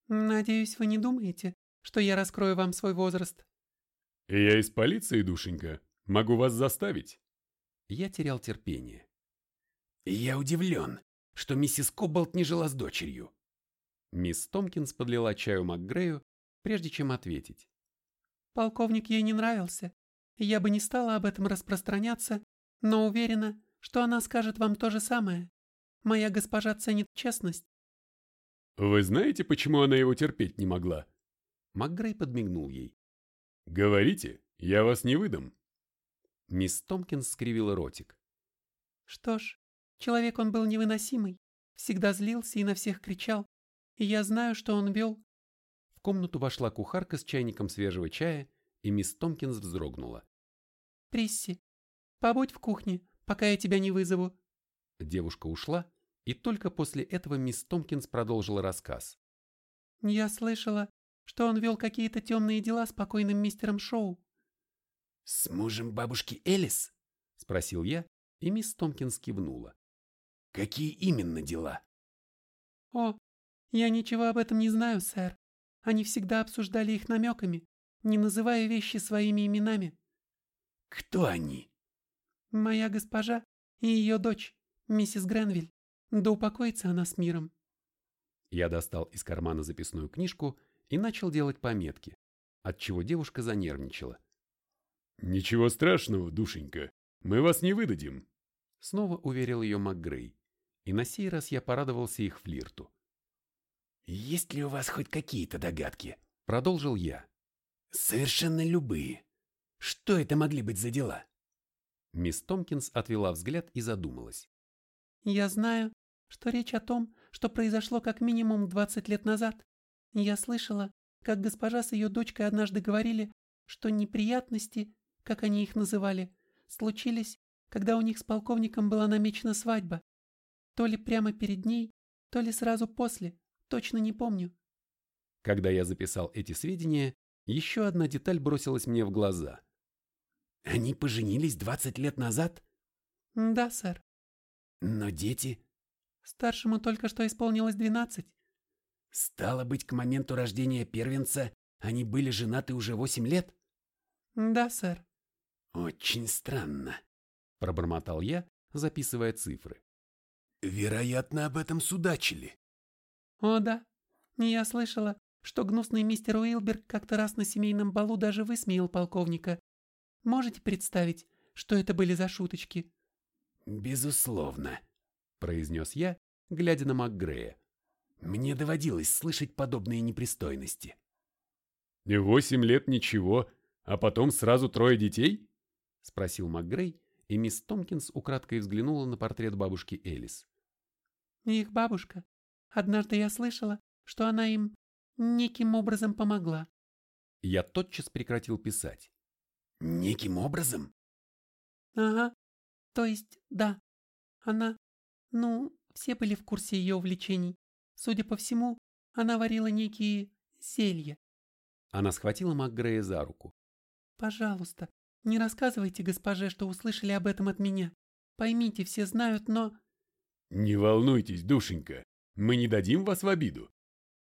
«Надеюсь, вы не думаете, что я раскрою вам свой возраст?» «Я из полиции, душенька. Могу вас заставить». Я терял терпение. «Я удивлен, что миссис Коболт не жила с дочерью». Мисс Томкинс подлила чаю МакГрею, прежде чем ответить. «Полковник ей не нравился. Я бы не стала об этом распространяться, но уверена, что она скажет вам то же самое. Моя госпожа ценит честность. Вы знаете, почему она его терпеть не могла? МакГрей подмигнул ей. Говорите, я вас не выдам. Мисс Томпкинс скривила ротик. Что ж, человек он был невыносимый, всегда злился и на всех кричал. И я знаю, что он вел. В комнату вошла кухарка с чайником свежего чая, и мисс Томпкинс вздрогнула. «Присси, побудь в кухне, пока я тебя не вызову». Девушка ушла, и только после этого мисс Томпкинс продолжила рассказ. «Я слышала, что он вел какие-то темные дела с покойным мистером Шоу». «С мужем бабушки Элис?» – спросил я, и мисс Томпкинс кивнула. «Какие именно дела?» «О, я ничего об этом не знаю, сэр. Они всегда обсуждали их намеками, не называя вещи своими именами». «Кто они?» «Моя госпожа и ее дочь, миссис Гренвиль. Да упокоится она с миром. Я достал из кармана записную книжку и начал делать пометки, отчего девушка занервничала. «Ничего страшного, душенька, мы вас не выдадим», — снова уверил ее МакГрей, и на сей раз я порадовался их флирту. «Есть ли у вас хоть какие-то догадки?» — продолжил я. «Совершенно любые. Что это могли быть за дела?» Мисс Томпкинс отвела взгляд и задумалась. «Я знаю, что речь о том, что произошло как минимум 20 лет назад. Я слышала, как госпожа с ее дочкой однажды говорили, что неприятности, как они их называли, случились, когда у них с полковником была намечена свадьба. То ли прямо перед ней, то ли сразу после, точно не помню. Когда я записал эти сведения, еще одна деталь бросилась мне в глаза. Они поженились 20 лет назад? Да, сэр. Но дети... Старшему только что исполнилось двенадцать. Стало быть, к моменту рождения первенца они были женаты уже восемь лет? Да, сэр. Очень странно, пробормотал я, записывая цифры. Вероятно, об этом судачили. О, да. Я слышала, что гнусный мистер Уилберг как-то раз на семейном балу даже высмеял полковника. Можете представить, что это были за шуточки? «Безусловно», — произнес я, глядя на МакГрея. «Мне доводилось слышать подобные непристойности». «И восемь лет ничего, а потом сразу трое детей?» — спросил МакГрей, и мисс Томпкинс украдкой взглянула на портрет бабушки Элис. «Их бабушка. Однажды я слышала, что она им неким образом помогла». Я тотчас прекратил писать. «Неким образом?» «Ага. То есть, да, она... Ну, все были в курсе ее увлечений. Судя по всему, она варила некие зелья. Она схватила МакГрея за руку. «Пожалуйста, не рассказывайте госпоже, что услышали об этом от меня. Поймите, все знают, но...» «Не волнуйтесь, душенька, мы не дадим вас в обиду».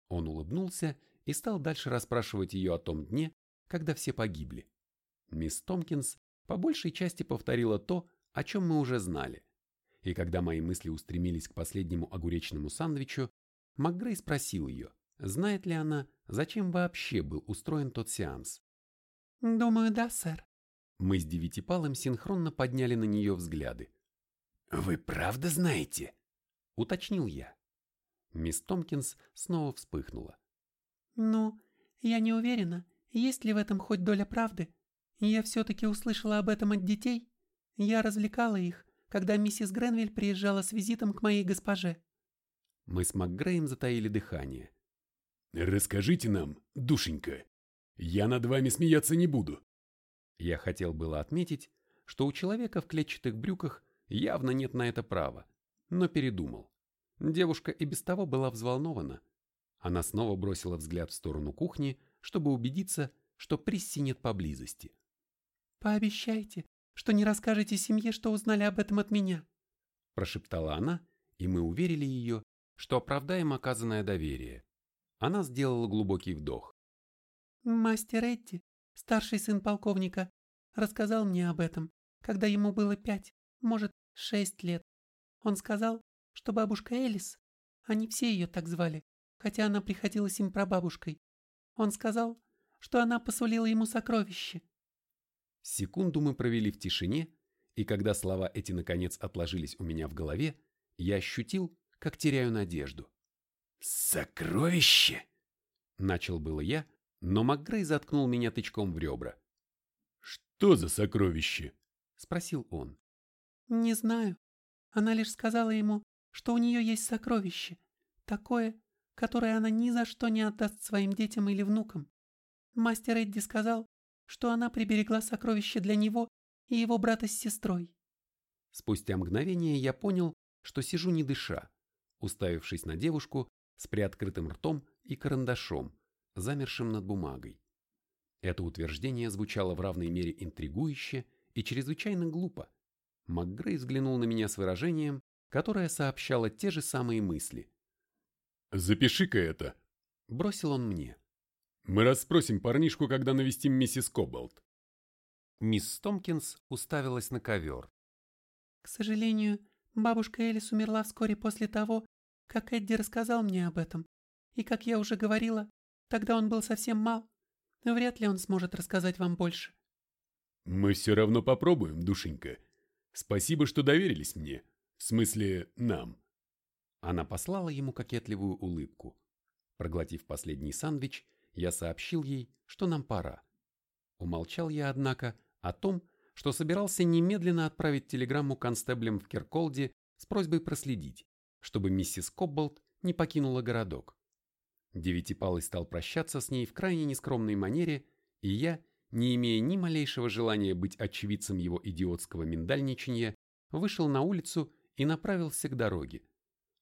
Он улыбнулся и стал дальше расспрашивать ее о том дне, когда все погибли. Мисс Томпкинс по большей части повторила то, о чем мы уже знали. И когда мои мысли устремились к последнему огуречному сандвичу, МакГрей спросил ее, знает ли она, зачем вообще был устроен тот сеанс. «Думаю, да, сэр». Мы с Девятипалом синхронно подняли на нее взгляды. «Вы правда знаете?» — уточнил я. Мисс Томпкинс снова вспыхнула. «Ну, я не уверена, есть ли в этом хоть доля правды. Я все-таки услышала об этом от детей, я развлекала их, когда миссис Гренвиль приезжала с визитом к моей госпоже. Мы с МакГреем затаили дыхание. «Расскажите нам, душенька. Я над вами смеяться не буду». Я хотел было отметить, что у человека в клетчатых брюках явно нет на это права, но передумал. Девушка и без того была взволнована. Она снова бросила взгляд в сторону кухни, чтобы убедиться, что Присси нет поблизости. «Пообещайте, что не расскажете семье, что узнали об этом от меня», прошептала она, и мы уверили ее, что оправдаем оказанное доверие. Она сделала глубокий вдох. «Мастер Эдди, старший сын полковника, рассказал мне об этом, когда ему было пять, может, шесть лет. Он сказал, что бабушка Элис, они все ее так звали, хотя она приходилась им прабабушкой. Он сказал, что она посулила ему сокровище. Секунду мы провели в тишине, и когда слова эти наконец отложились у меня в голове, я ощутил, как теряю надежду. «Сокровище!» Начал было я, но МакГрей заткнул меня тычком в ребра. «Что за сокровище?» Спросил он. «Не знаю. Она лишь сказала ему, что у нее есть сокровище, такое, которое она ни за что не отдаст своим детям или внукам. Мастер Эдди сказал, что она приберегла сокровище для него и его брата с сестрой. Спустя мгновение я понял, что сижу не дыша, уставившись на девушку с приоткрытым ртом и карандашом, замершим над бумагой. Это утверждение звучало в равной мере интригующе и чрезвычайно глупо. МакГрей взглянул на меня с выражением, которое сообщало те же самые мысли. «Запиши-ка это», — бросил он мне. «Мы расспросим парнишку, когда навестим миссис Кобалт». Мисс Томкинс уставилась на ковер. «К сожалению, бабушка Элис умерла вскоре после того, как Эдди рассказал мне об этом. И, как я уже говорила, тогда он был совсем мал. Вряд ли он сможет рассказать вам больше». «Мы все равно попробуем, душенька. Спасибо, что доверились мне. В смысле, нам». Она послала ему кокетливую улыбку. Проглотив последний сандвич, я сообщил ей, что нам пора. Умолчал я, однако, о том, что собирался немедленно отправить телеграмму констеблям в Кирколде с просьбой проследить, чтобы миссис Кобболт не покинула городок. Девятипалый стал прощаться с ней в крайне нескромной манере, и я, не имея ни малейшего желания быть очевидцем его идиотского миндальничания, вышел на улицу и направился к дороге.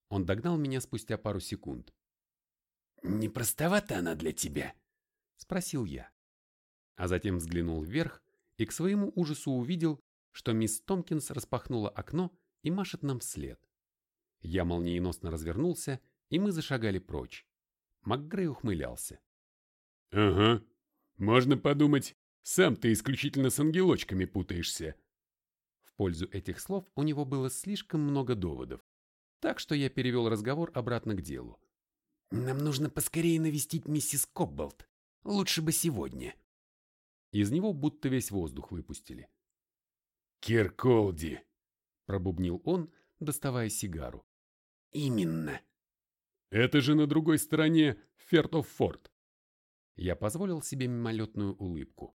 Он догнал меня спустя пару секунд. «Не простовата она для тебя?» – спросил я. А затем взглянул вверх и к своему ужасу увидел, что мисс Томкинс распахнула окно и машет нам вслед. Я молниеносно развернулся, и мы зашагали прочь. МакГрей ухмылялся. «Ага, можно подумать, сам ты исключительно с ангелочками путаешься». В пользу этих слов у него было слишком много доводов, так что я перевел разговор обратно к делу. «Нам нужно поскорее навестить миссис Кобболт. Лучше бы сегодня». Из него будто весь воздух выпустили. «Кирколди!» – пробубнил он, доставая сигару. «Именно!» «Это же на другой стороне Фертоф-Форт!» Я позволил себе мимолетную улыбку.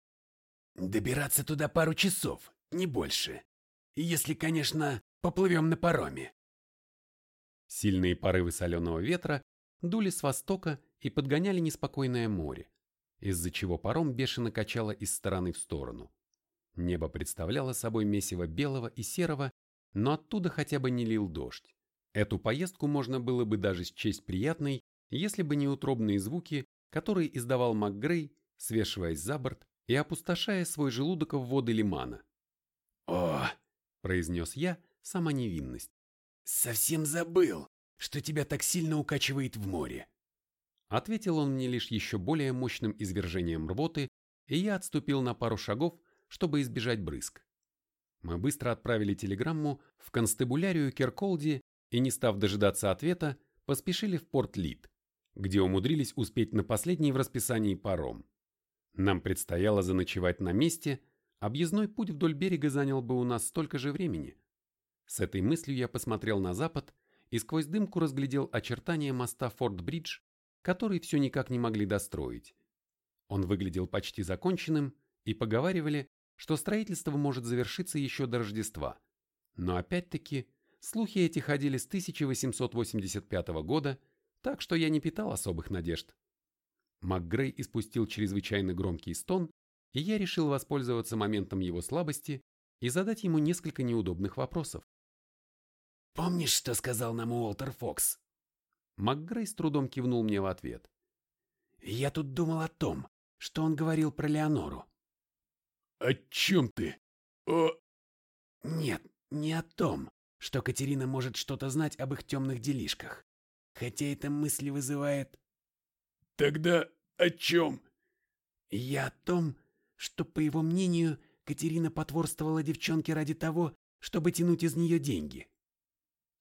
«Добираться туда пару часов, не больше. Если, конечно, поплывем на пароме». Сильные порывы соленого ветра дули с востока и подгоняли неспокойное море из-за чего паром бешено качало из стороны в сторону. Небо представляло собой месиво белого и серого, но оттуда хотя бы не лил дождь. Эту поездку можно было бы даже счесть приятной, если бы не утробные звуки, которые издавал МакГрей, свешиваясь за борт и опустошая свой желудок в воды лимана. «О!» – произнес я, сама невинность. «Совсем забыл, что тебя так сильно укачивает в море. Ответил он мне лишь еще более мощным извержением рвоты, и я отступил на пару шагов, чтобы избежать брызг. Мы быстро отправили телеграмму в констебулярию Керколди и, не став дожидаться ответа, поспешили в порт Лид, где умудрились успеть на последний в расписании паром. Нам предстояло заночевать на месте, объездной путь вдоль берега занял бы у нас столько же времени. С этой мыслью я посмотрел на запад и сквозь дымку разглядел очертания моста Форт-Бридж который все никак не могли достроить. Он выглядел почти законченным, и поговаривали, что строительство может завершиться еще до Рождества. Но опять-таки, слухи эти ходили с 1885 года, так что я не питал особых надежд. МакГрей испустил чрезвычайно громкий стон и я решил воспользоваться моментом его слабости и задать ему несколько неудобных вопросов. «Помнишь, что сказал нам Уолтер Фокс?» МакГрей с трудом кивнул мне в ответ. «Я тут думал о том, что он говорил про Леонору». «О чем ты? О...» «Нет, не о том, что Катерина может что-то знать об их темных делишках. Хотя эта мысль вызывает...» «Тогда о чем?» «Я о том, что, по его мнению, Катерина потворствовала девчонке ради того, чтобы тянуть из нее деньги».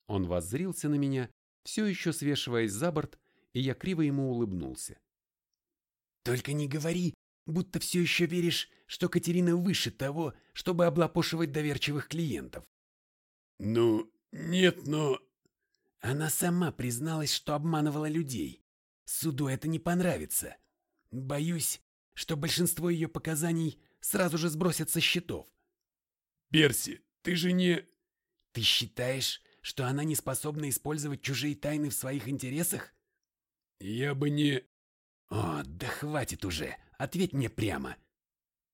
Он воззрился на меня, все еще свешиваясь за борт, и я криво ему улыбнулся. «Только не говори, будто все еще веришь, что Катерина выше того, чтобы облапошивать доверчивых клиентов». «Ну, нет, но...» Она сама призналась, что обманывала людей. Суду это не понравится. Боюсь, что большинство ее показаний сразу же сбросят со счетов. «Перси, ты же не...» «Ты считаешь, что она не способна использовать чужие тайны в своих интересах?» «Я бы не...» «О, да хватит уже! Ответь мне прямо!»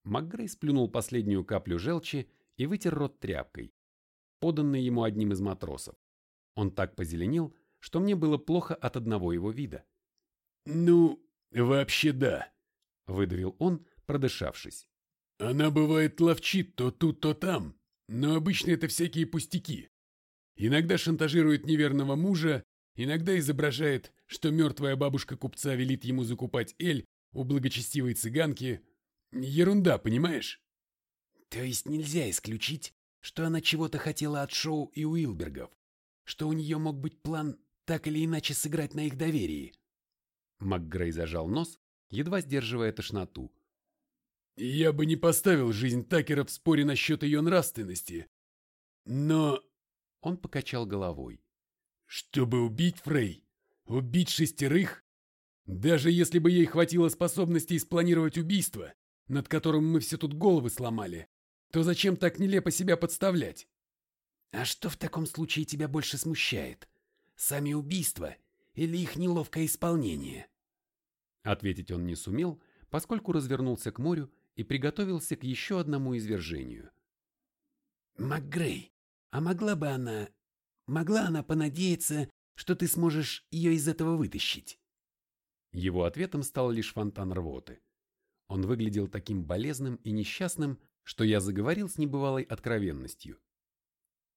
МакГрей сплюнул последнюю каплю желчи и вытер рот тряпкой, поданной ему одним из матросов. Он так позеленел, что мне было плохо от одного его вида. «Ну, вообще да», — выдавил он, продышавшись. «Она бывает ловчит то тут, то там, но обычно это всякие пустяки. Иногда шантажирует неверного мужа, иногда изображает, что мертвая бабушка купца велит ему закупать эль у благочестивой цыганки. Ерунда, понимаешь? То есть нельзя исключить, что она чего-то хотела от Шоу и Уилбергов, что у нее мог быть план так или иначе сыграть на их доверии. МакГрей зажал нос, едва сдерживая тошноту. Я бы не поставил жизнь Такера в споре насчет ее нравственности. Но он покачал головой. Чтобы убить Фрей, убить шестерых, даже если бы ей хватило способностей спланировать убийство, над которым мы все тут головы сломали, то зачем так нелепо себя подставлять? А что в таком случае тебя больше смущает? Сами убийства или их неловкое исполнение? Ответить он не сумел, поскольку развернулся к морю и приготовился к еще одному извержению. «МакГрей, а могла бы она... Могла она понадеяться, что ты сможешь ее из этого вытащить? Его ответом стал лишь фонтан рвоты. Он выглядел таким болезным и несчастным, что я заговорил с небывалой откровенностью.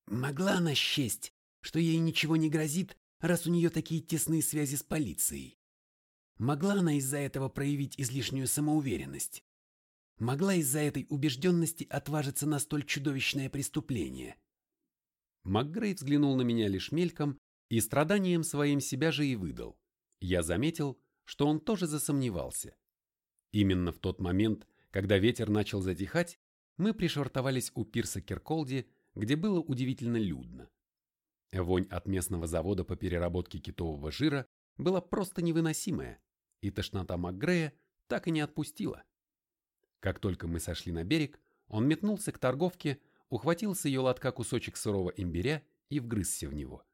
Могла она счесть, что ей ничего не грозит, раз у нее такие тесные связи с полицией? Могла она из-за этого проявить излишнюю самоуверенность? Могла из-за этой убежденности отважиться на столь чудовищное преступление? МакГрей взглянул на меня лишь мельком и страданием своим себя же и выдал. Я заметил, что он тоже засомневался. Именно в тот момент, когда ветер начал затихать, мы пришвартовались у пирса Кирколди, где было удивительно людно. Вонь от местного завода по переработке китового жира была просто невыносимая, и тошнота МакГрея так и не отпустила. Как только мы сошли на берег, он метнулся к торговке, ухватил с ее лотка кусочек сырого имбиря и вгрызся в него.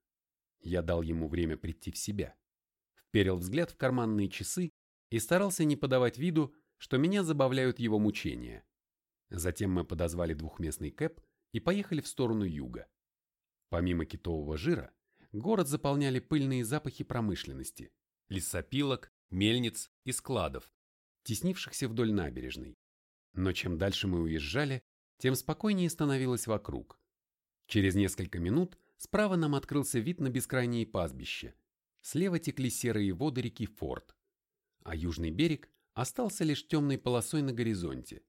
Я дал ему время прийти в себя. Вперил взгляд в карманные часы и старался не подавать виду, что меня забавляют его мучения. Затем мы подозвали двухместный кэп и поехали в сторону юга. Помимо китового жира, город заполняли пыльные запахи промышленности, лесопилок, мельниц и складов, теснившихся вдоль набережной. Но чем дальше мы уезжали, тем спокойнее становилось вокруг. Через несколько минут справа нам открылся вид на бескрайние пастбища. Слева текли серые воды реки Форд, а южный берег остался лишь темной полосой на горизонте.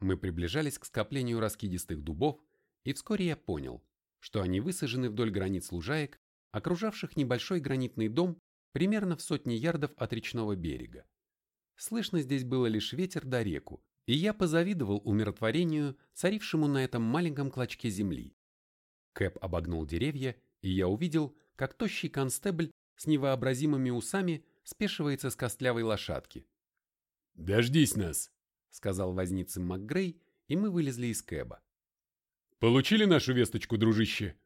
Мы приближались к скоплению раскидистых дубов, и вскоре я понял, что они высажены вдоль границ лужаек, окружавших небольшой гранитный дом примерно в сотне ярдов от речного берега. Слышно здесь было лишь ветер да реку, и я позавидовал умиротворению, царившему на этом маленьком клочке земли. Кэп обогнул деревья, и я увидел, как тощий констебль с невообразимыми усами спешивается с костлявой лошадки. «Дождись нас», — сказал возницам МакГрей, и мы вылезли из Кэба. «Получили нашу весточку, дружище?»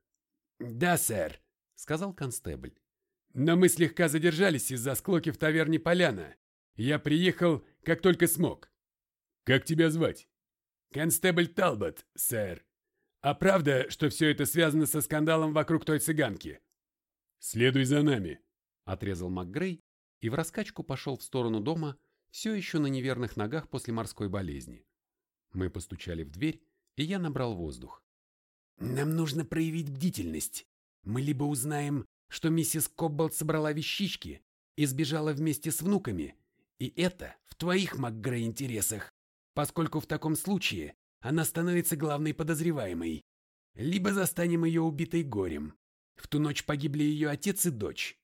«Да, сэр», — сказал констебль. «Но мы слегка задержались из-за склоки в таверне Поляна. Я приехал, как только смог. Как тебя звать?» «Констебль Талбот, сэр. А правда, что все это связано со скандалом вокруг той цыганки?» «Следуй за нами», — отрезал МакГрей и в раскачку пошел в сторону дома, все еще на неверных ногах после морской болезни. Мы постучали в дверь, и я набрал воздух. «Нам нужно проявить бдительность. Мы либо узнаем, что миссис Коббалт собрала вещички и сбежала вместе с внуками, и это в твоих, МакГрей, интересах, поскольку в таком случае она становится главной подозреваемой. Либо застанем ее убитой горем. В ту ночь погибли ее отец и дочь.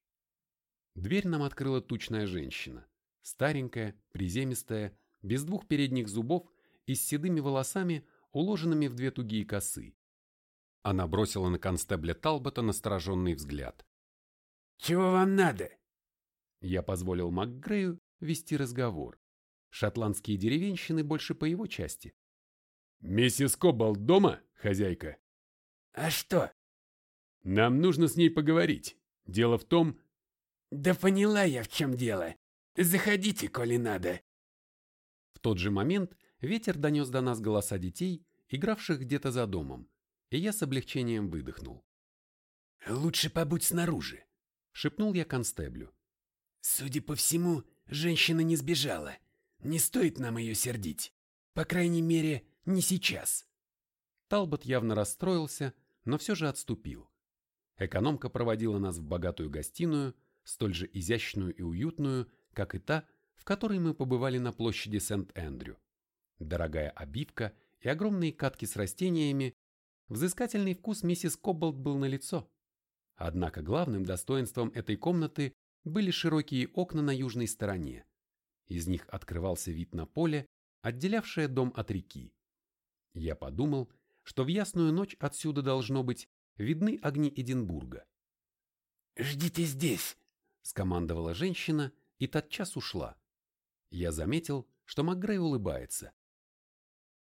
Дверь нам открыла тучная женщина. Старенькая, приземистая, без двух передних зубов и с седыми волосами, уложенными в две тугие косы. Она бросила на констебля Талбота настороженный взгляд. «Чего вам надо?» Я позволил МакГрею вести разговор. Шотландские деревенщины больше по его части. «Миссис Кобалт дома, хозяйка?» «А что?» «Нам нужно с ней поговорить. Дело в том...» «Да поняла я, в чем дело. Заходите, коли надо». В тот же момент ветер донес до нас голоса детей, игравших где-то за домом, и я с облегчением выдохнул. «Лучше побудь снаружи», — шепнул я констеблю. «Судя по всему, женщина не сбежала. Не стоит нам ее сердить. По крайней мере, не сейчас». Талбот явно расстроился, но все же отступил. Экономка проводила нас в богатую гостиную, столь же изящную и уютную, как и та, в которой мы побывали на площади Сент-Эндрю. Дорогая обивка и огромные катки с растениями, взыскательный вкус миссис Кобболт был налицо. Однако главным достоинством этой комнаты были широкие окна на южной стороне. Из них открывался вид на поле, отделявшее дом от реки. Я подумал, что в ясную ночь отсюда должно быть видны огни Эдинбурга. «Ждите здесь», — скомандовала женщина и тотчас ушла. Я заметил, что МакГрей улыбается.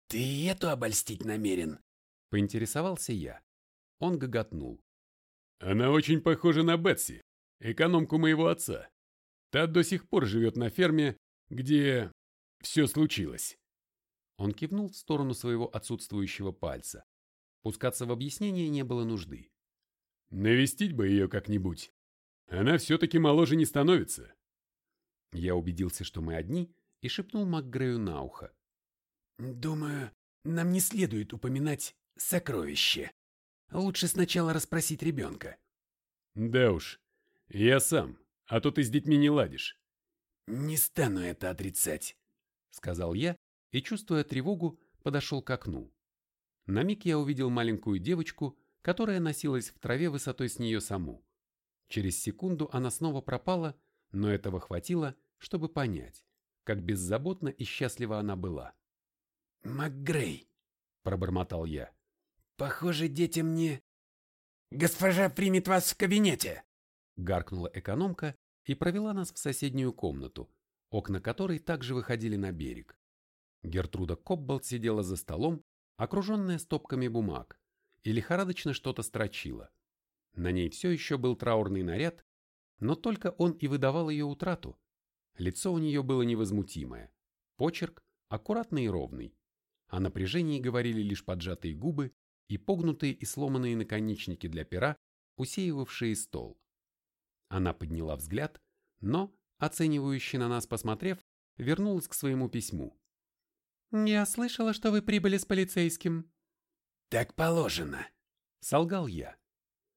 «Ты эту обольстить намерен?» — поинтересовался я. Он гоготнул. «Она очень похожа на Бетси, экономку моего отца. Та до сих пор живет на ферме, где все случилось». Он кивнул в сторону своего отсутствующего пальца. Пускаться в объяснение не было нужды. «Навестить бы ее как-нибудь. Она все-таки моложе не становится». Я убедился, что мы одни, и шепнул МакГрею на ухо. «Думаю, нам не следует упоминать сокровище. Лучше сначала расспросить ребенка». «Да уж, я сам, а то ты с детьми не ладишь». «Не стану это отрицать», — сказал я и, чувствуя тревогу, подошел к окну. На миг я увидел маленькую девочку, которая носилась в траве высотой с нее саму. Через секунду она снова пропала, но этого хватило, чтобы понять, как беззаботно и счастлива она была. «МакГрей», — пробормотал я, — «похоже, детям не...» «Госпожа примет вас в кабинете», — гаркнула экономка и провела нас в соседнюю комнату, окна которой также выходили на берег. Гертруда Коббалт сидела за столом, окруженная стопками бумаг, и лихорадочно что-то строчила. На ней все еще был траурный наряд, но только он и выдавал ее утрату. Лицо у нее было невозмутимое, почерк аккуратный и ровный. О напряжении говорили лишь поджатые губы и погнутые и сломанные наконечники для пера, усеивавшие стол. Она подняла взгляд, но, оценивающе на нас посмотрев, вернулась к своему письму. «Я слышала, что вы прибыли с полицейским». «Так положено», — солгал я.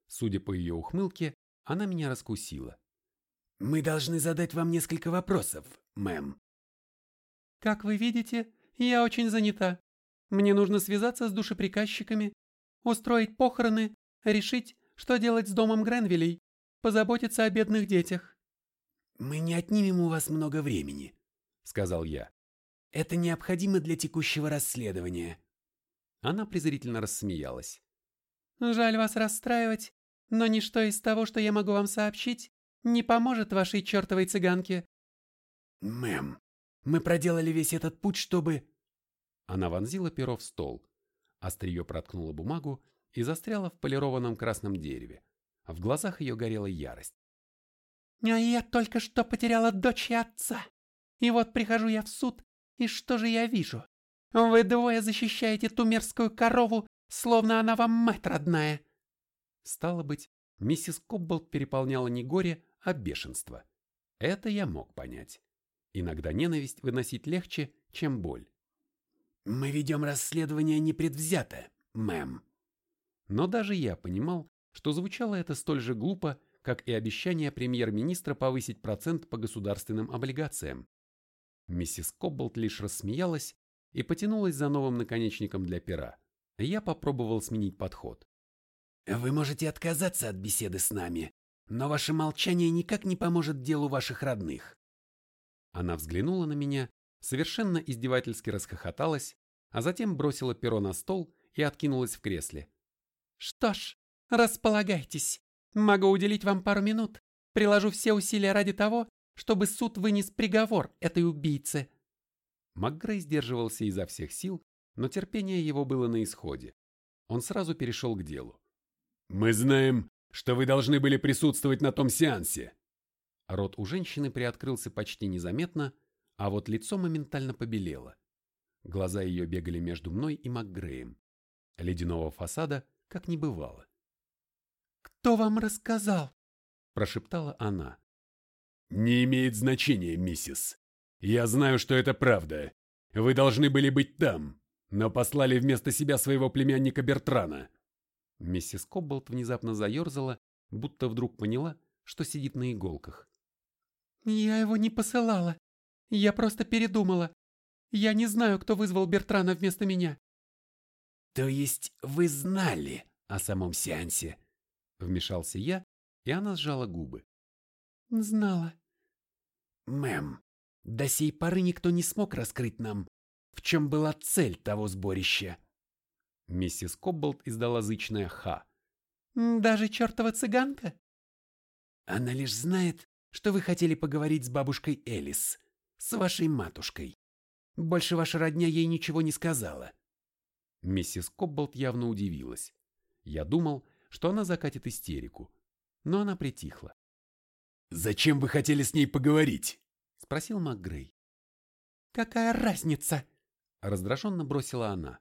Судя по ее ухмылке, она меня раскусила. «Мы должны задать вам несколько вопросов, мэм». «Как вы видите, я очень занята. Мне нужно связаться с душеприказчиками, устроить похороны, решить, что делать с домом Гренвилей, позаботиться о бедных детях». «Мы не отнимем у вас много времени», — сказал я. Это необходимо для текущего расследования. Она презрительно рассмеялась. Жаль вас расстраивать, но ничто из того, что я могу вам сообщить, не поможет вашей чертовой цыганке. Мэм, мы проделали весь этот путь, чтобы... Она вонзила перо в стол. Острие проткнуло бумагу и застряло в полированном красном дереве. В глазах ее горела ярость. А я только что потеряла дочь и отца. И вот прихожу я в суд И что же я вижу? Вы двое защищаете ту мерзкую корову, словно она вам мать родная. Стало быть, миссис Кобболт переполняла не горе, а бешенство. Это я мог понять. Иногда ненависть выносить легче, чем боль. «Мы ведем расследование непредвзято, мэм». Но даже я понимал, что звучало это столь же глупо, как и обещание премьер-министра повысить процент по государственным облигациям. Миссис Кобболт лишь рассмеялась и потянулась за новым наконечником для пера. Я попробовал сменить подход. «Вы можете отказаться от беседы с нами, но ваше молчание никак не поможет делу ваших родных». Она взглянула на меня, совершенно издевательски расхохоталась, а затем бросила перо на стол и откинулась в кресле. «Что ж, располагайтесь. Могу уделить вам пару минут. Приложу все усилия ради того, чтобы суд вынес приговор этой убийце». МакГрей сдерживался изо всех сил, но терпение его было на исходе. Он сразу перешел к делу. «Мы знаем, что вы должны были присутствовать на том сеансе». Рот у женщины приоткрылся почти незаметно, а вот лицо моментально побелело. Глаза ее бегали между мной и МакГреем. Ледяного фасада как не бывало. «Кто вам рассказал?» – прошептала она. «Не имеет значения, миссис. Я знаю, что это правда. Вы должны были быть там, но послали вместо себя своего племянника Бертрана». Миссис Кобболт внезапно заерзала, будто вдруг поняла, что сидит на иголках. «Я его не посылала. Я просто передумала. Я не знаю, кто вызвал Бертрана вместо меня». «То есть вы знали о самом сеансе?» Вмешался я, и она сжала губы. Знала. Мэм, до сей поры никто не смог раскрыть нам, в чем была цель того сборища. Миссис Кобболт издала зычное «ха». «Даже чертова цыганка?» «Она лишь знает, что вы хотели поговорить с бабушкой Элис, с вашей матушкой. Больше ваша родня ей ничего не сказала». Миссис Кобболт явно удивилась. Я думал, что она закатит истерику, но она притихла. «Зачем вы хотели с ней поговорить?» — спросил МакГрей. «Какая разница?» — раздраженно бросила она.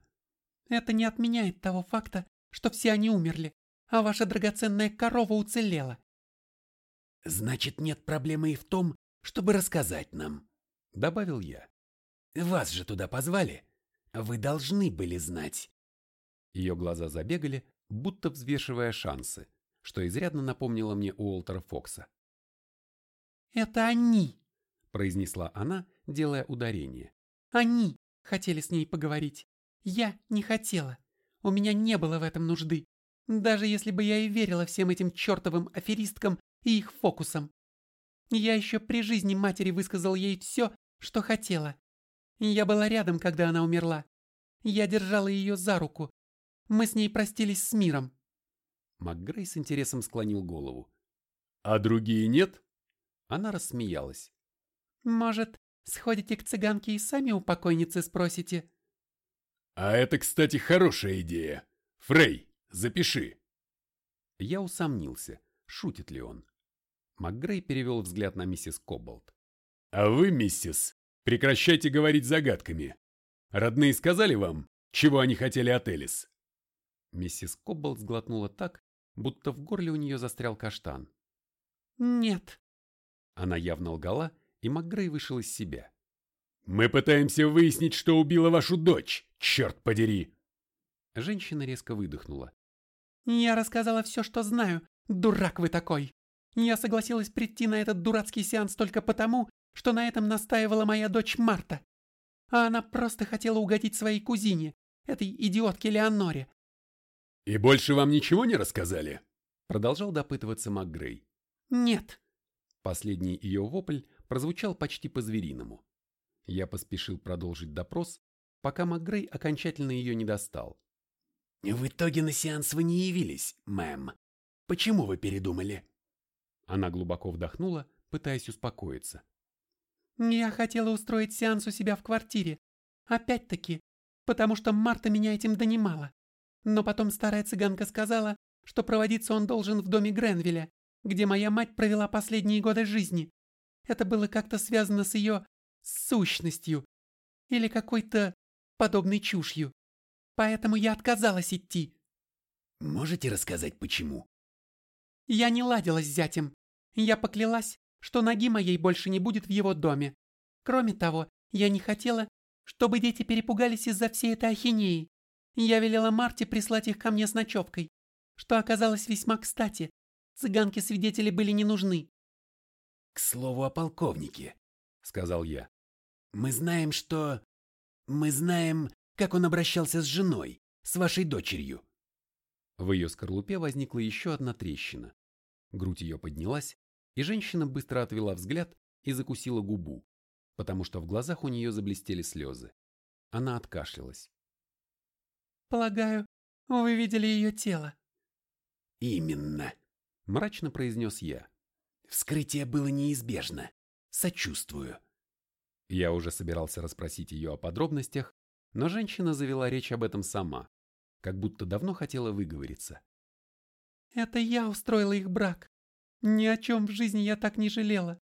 «Это не отменяет того факта, что все они умерли, а ваша драгоценная корова уцелела». «Значит, нет проблемы и в том, чтобы рассказать нам», — добавил я. «Вас же туда позвали. Вы должны были знать». Ее глаза забегали, будто взвешивая шансы, что изрядно напомнило мне Уолтера Фокса. «Это они!» – произнесла она, делая ударение. «Они хотели с ней поговорить. Я не хотела. У меня не было в этом нужды. Даже если бы я и верила всем этим чертовым аферисткам и их фокусам. Я еще при жизни матери высказал ей все, что хотела. Я была рядом, когда она умерла. Я держала ее за руку, мы с ней простились с миром. МакГрей с интересом склонил голову. А другие нет? Она рассмеялась. Может, сходите к цыганке и сами у покойницы спросите? А это, кстати, хорошая идея. Фрей, запиши. Я усомнился, шутит ли он. МакГрей перевел взгляд на миссис Кобbolт. А вы, миссис, прекращайте говорить загадками. Родные сказали вам, чего они хотели от Элис? Миссис Кобболт сглотнула так, будто в горле у нее застрял каштан. «Нет». Она явно лгала, и МакГрей вышел из себя. «Мы пытаемся выяснить, что убила вашу дочь, черт подери!» Женщина резко выдохнула. «Я рассказала все, что знаю. Дурак вы такой! Я согласилась прийти на этот дурацкий сеанс только потому, что на этом настаивала моя дочь Марта. А она просто хотела угодить своей кузине, этой идиотке Леоноре, «И больше вам ничего не рассказали?» Продолжал допытываться МакГрей. «Нет». Последний ее вопль прозвучал почти по-звериному. Я поспешил продолжить допрос, пока МакГрей окончательно ее не достал. «В итоге на сеанс вы не явились, мэм. Почему вы передумали?» Она глубоко вдохнула, пытаясь успокоиться. «Я хотела устроить сеанс у себя в квартире. Опять-таки, потому что Марта меня этим донимала. Но потом старая цыганка сказала, что проводиться он должен в доме Гренвилля, где моя мать провела последние годы жизни. Это было как-то связано с ее сущностью. или какой-то подобной чушью. Поэтому я отказалась идти. Можете рассказать, почему? Я не ладила с зятем. Я поклялась, что ноги моей больше не будет в его доме. Кроме того, я не хотела, чтобы дети перепугались из-за всей этой ахинеи. Я велела Марте прислать их ко мне с ночевкой, что оказалось весьма кстати. Цыганки-свидетели были не нужны. «К слову о полковнике», — сказал я. «Мы знаем, что... Мы знаем, как он обращался с женой, с вашей дочерью». В ее скорлупе возникла еще одна трещина. Грудь ее поднялась, и женщина быстро отвела взгляд и закусила губу, потому что в глазах у нее заблестели слезы. Она откашлялась. «Полагаю, вы видели ее тело?» «Именно», — мрачно произнес я. «Вскрытие было неизбежно. Сочувствую». Я уже собирался расспросить ее о подробностях, но женщина завела речь об этом сама, как будто давно хотела выговориться. «Это я устроила их брак. Ни о чем в жизни я так не жалела.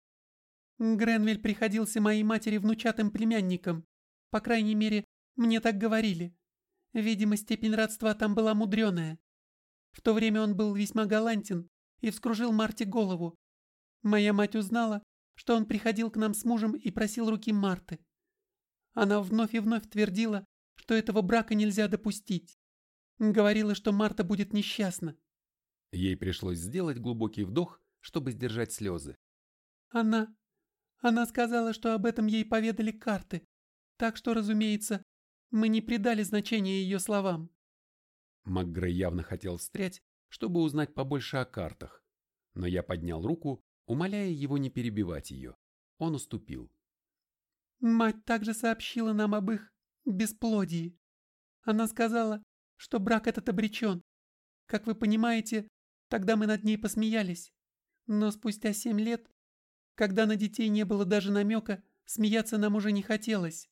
Гренвиль приходился моей матери внучатым племянником. По крайней мере, мне так говорили. Видимо, степень родства там была мудреная. В то время он был весьма галантен и вскружил Марте голову. Моя мать узнала, что он приходил к нам с мужем и просил руки Марты. Она вновь и вновь твердила, что этого брака нельзя допустить. Говорила, что Марта будет несчастна. Ей пришлось сделать глубокий вдох, чтобы сдержать слезы. Она... Она сказала, что об этом ей поведали карты. Так что, разумеется, мы не придали значения ее словам. МакГрей явно хотел встрять, чтобы узнать побольше о картах, но я поднял руку, умоляя его не перебивать ее. Он уступил. Мать также сообщила нам об их бесплодии. Она сказала, что брак этот обречен. Как вы понимаете, тогда мы над ней посмеялись. Но спустя семь лет, когда на детей не было даже намека, смеяться нам уже не хотелось.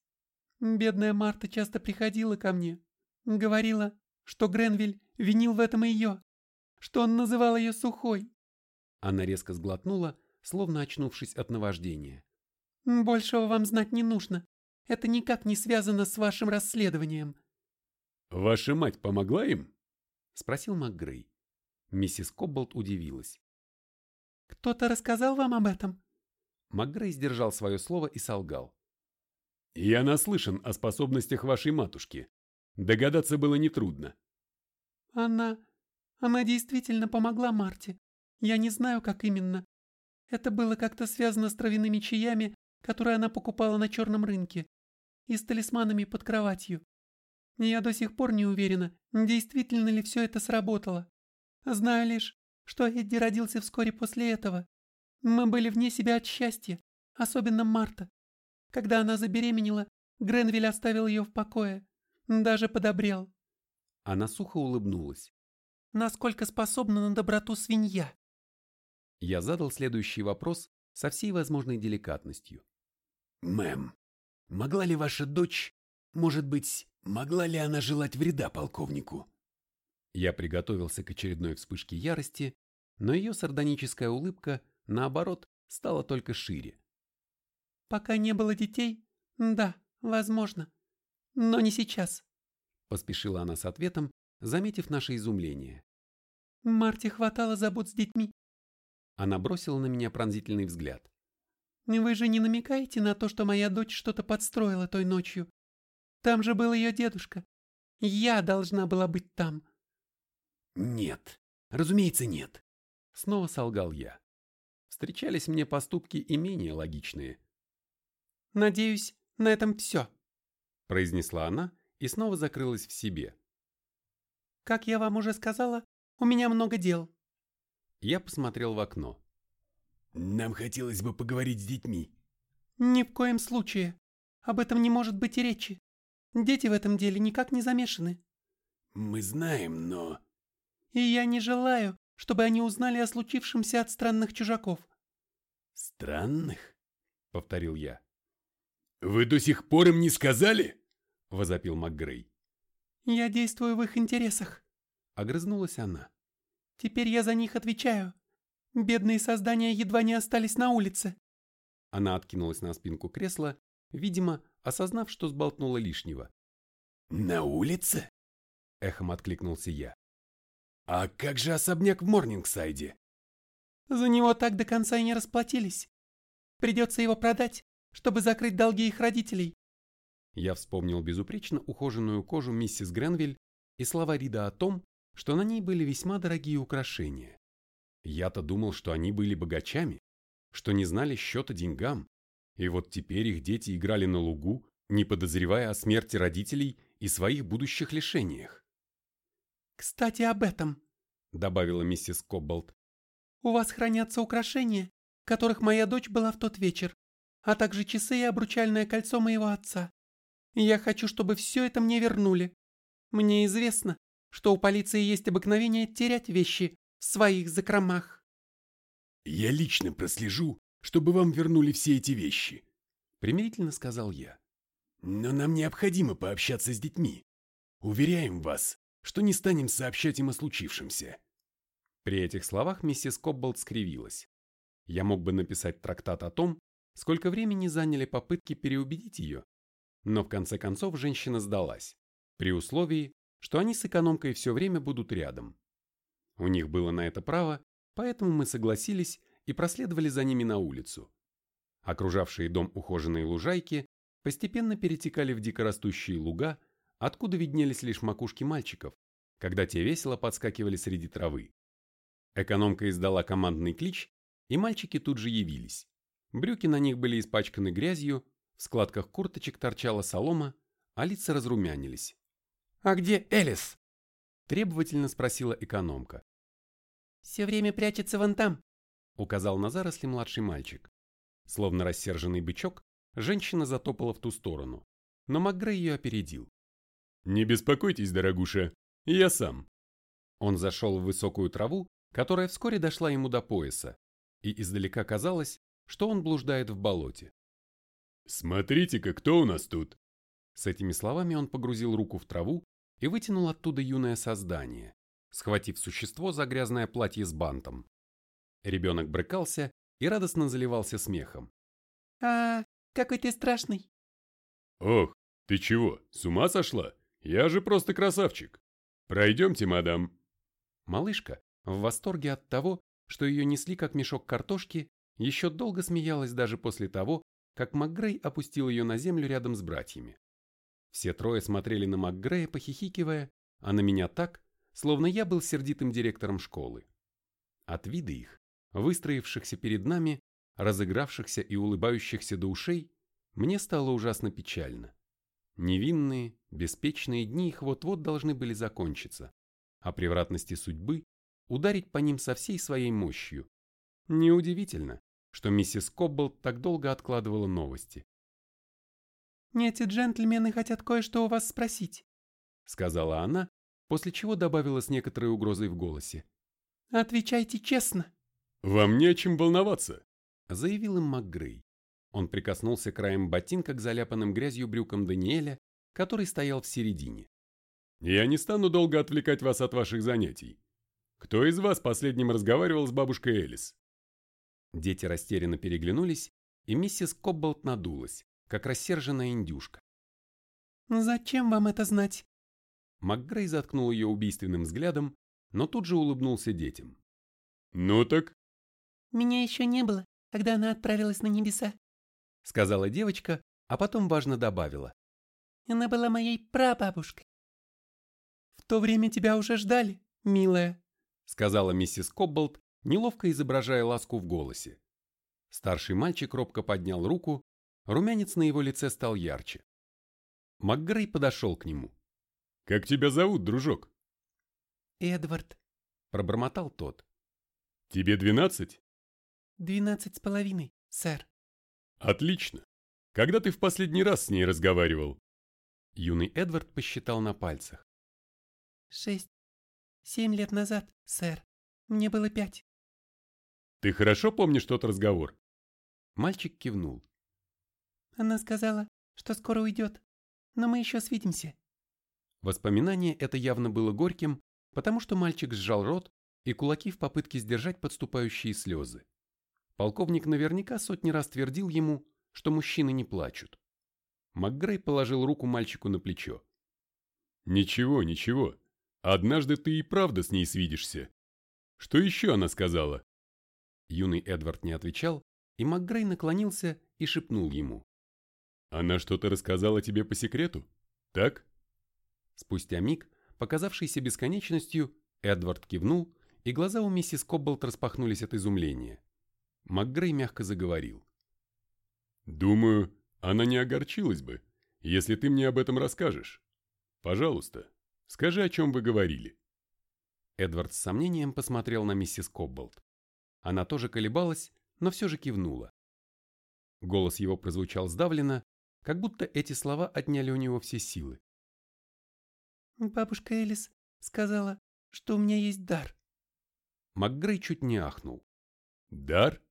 Бедная Марта часто приходила ко мне, говорила, что Гренвиль винил в этом ее, что он называл ее сухой. Она резко сглотнула, словно очнувшись от наваждения. «Большего вам знать не нужно. Это никак не связано с вашим расследованием». «Ваша мать помогла им?» — спросил МакГрей. Миссис Кобболт удивилась. «Кто-то рассказал вам об этом?» МакГрей сдержал свое слово и солгал. «Я наслышан о способностях вашей матушки. Догадаться было нетрудно. Она... Она действительно помогла Марте. Я не знаю, как именно. Это было как-то связано с травяными чаями, которые она покупала на черном рынке, и с талисманами под кроватью. Я до сих пор не уверена, действительно ли все это сработало. Знаю лишь, что Эдди родился вскоре после этого. Мы были вне себя от счастья, особенно Марта. Когда она забеременела, Гренвиль оставил ее в покое. Даже подобрел. Она сухо улыбнулась. Насколько способна на доброту свинья? Я задал следующий вопрос со всей возможной деликатностью. «Мэм, могла ли ваша дочь, может быть, могла ли она желать вреда полковнику?» Я приготовился к очередной вспышке ярости, но ее сардоническая улыбка, наоборот, стала только шире. «Пока не было детей, да, возможно. Но не сейчас. Поспешила она с ответом, заметив наше изумление. Марте хватало забот с детьми. Она бросила на меня пронзительный взгляд. Вы же не намекаете на то, что моя дочь что-то подстроила той ночью? Там же был ее дедушка. Я должна была быть там. Нет, разумеется, нет. Снова солгал я. Встречались мне поступки и менее логичные. Надеюсь, на этом все произнесла она и снова закрылась в себе. Как я вам уже сказала, у меня много дел. Я посмотрел в окно. Нам хотелось бы поговорить с детьми. Ни в коем случае. Об этом не может быть и речи. Дети в этом деле никак не замешаны. Мы знаем, но... И я не желаю, чтобы они узнали о случившемся от странных чужаков. Странных? Повторил я. «Вы до сих пор им не сказали?» – возопил МакГрей. «Я действую в их интересах», – огрызнулась она. «Теперь я за них отвечаю. Бедные создания едва не остались на улице». Она откинулась на спинку кресла, видимо, осознав, что сболтнула лишнего. «На улице?» — эхом откликнулся я. «А как же особняк в Морнингсайде?» «За него так до конца и не расплатились. Придется его продать, чтобы закрыть долги их родителей». Я вспомнил безупречно ухоженную кожу миссис Гренвиль и слова Рида о том, что на ней были весьма дорогие украшения. Я-то думал, что они были богачами, что не знали счета деньгам, и вот теперь их дети играли на лугу, не подозревая о смерти родителей и своих будущих лишениях. «Кстати, об этом», — добавила миссис Кобболт. «У вас хранятся украшения, которых моя дочь была в тот вечер, а также часы и обручальное кольцо моего отца. я хочу, чтобы все это мне вернули. Мне известно, что у полиции есть обыкновение терять вещи в своих закромах. «Я лично прослежу, чтобы вам вернули все эти вещи», — примирительно сказал я. «Но нам необходимо пообщаться с детьми. Уверяем вас, что не станем сообщать им о случившемся». При этих словах миссис Кобболт скривилась. Я мог бы написать трактат о том, сколько времени заняли попытки переубедить ее, но в конце концов женщина сдалась, при условии, что они с экономкой все время будут рядом. У них было на это право, поэтому мы согласились и проследовали за ними на улицу. Окружавшие дом ухоженные лужайки постепенно перетекали в дикорастущие луга, откуда виднелись лишь макушки мальчиков, когда те весело подскакивали среди травы. Экономка издала командный клич, и мальчики тут же явились. Брюки на них были испачканы грязью, в складках курточек торчала солома, а лица разрумянились. «А где Элис?» – требовательно спросила экономка. «Все время прячется вон там», – указал на заросли младший мальчик. Словно рассерженный бычок, женщина затопала в ту сторону, но МакГрей ее опередил. «Не беспокойтесь, дорогуша, я сам». Он зашел в высокую траву, которая вскоре дошла ему до пояса, и издалека казалось, что он блуждает в болоте. «Смотрите-ка, кто у нас тут?» С этими словами он погрузил руку в траву и вытянул оттуда юное создание, схватив существо за грязное платье с бантом. Ребенок брыкался и радостно заливался смехом. «А, какой ты страшный!» «Ох, ты чего, с ума сошла? Я же просто красавчик! Пройдемте, мадам!» Малышка, в восторге от того, что ее несли как мешок картошки, еще долго смеялась даже после того, как МакГрей опустил ее на землю рядом с братьями. Все трое смотрели на МакГрея, похихикивая, а на меня так, словно я был сердитым директором школы. От вида их, выстроившихся перед нами, разыгравшихся и улыбающихся до ушей, мне стало ужасно печально. Невинные, беспечные дни их вот-вот должны были закончиться, а превратности судьбы ударить по ним со всей своей мощью. Неудивительно, что миссис Кобболт так долго откладывала новости. «Эти джентльмены хотят кое-что у вас спросить», — сказала она, после чего добавила с некоторой угрозой в голосе. «Отвечайте честно». «Вам не о чем волноваться», — заявил им МакГрей. Он прикоснулся краем ботинка к заляпанным грязью брюкам Даниэля, который стоял в середине. «Я не стану долго отвлекать вас от ваших занятий. Кто из вас последним разговаривал с бабушкой Элис?» Дети растерянно переглянулись, и миссис Кобболт надулась как рассерженная индюшка. «Зачем вам это знать?» МакГрей заткнул ее убийственным взглядом, но тут же улыбнулся детям. «Ну так?» «Меня еще не было, когда она отправилась на небеса», сказала девочка, а потом важно добавила. «Она была моей прабабушкой». «В то время тебя уже ждали, милая», сказала миссис Кобболт, неловко изображая ласку в голосе. Старший мальчик робко поднял руку, Румянец на его лице стал ярче. МакГрей подошел к нему. «Как тебя зовут, дружок?» «Эдвард», — пробормотал тот. «Тебе двенадцать?» «Двенадцать с половиной, сэр». «Отлично. Когда ты в последний раз с ней разговаривал?» Юный Эдвард посчитал на пальцах. «Шесть. Семь лет назад, сэр. Мне было пять». «Ты хорошо помнишь тот разговор?» Мальчик кивнул. Она сказала, что скоро уйдет, но мы еще свидимся. Воспоминание это явно было горьким, потому что мальчик сжал рот и кулаки в попытке сдержать подступающие слезы. Полковник наверняка сотни раз твердил ему, что мужчины не плачут. МакГрей положил руку мальчику на плечо. «Ничего, ничего. Однажды ты и правда с ней свидишься. Что еще она сказала?» Юный Эдвард не отвечал, и МакГрей наклонился и шепнул ему. «Она что-то рассказала тебе по секрету, так?» Спустя миг, показавшийся бесконечностью, Эдвард кивнул, и глаза у миссис Кобболт распахнулись от изумления. МакГрей мягко заговорил. «Думаю, она не огорчилась бы, если ты мне об этом расскажешь. Пожалуйста, скажи, о чем вы говорили». Эдвард с сомнением посмотрел на миссис Кобболт. Она тоже колебалась, но все же кивнула. Голос его прозвучал сдавленно, как будто эти слова отняли у него все силы. «Бабушка Элис сказала, что у меня есть дар». МакГрей чуть не ахнул. «Дар?»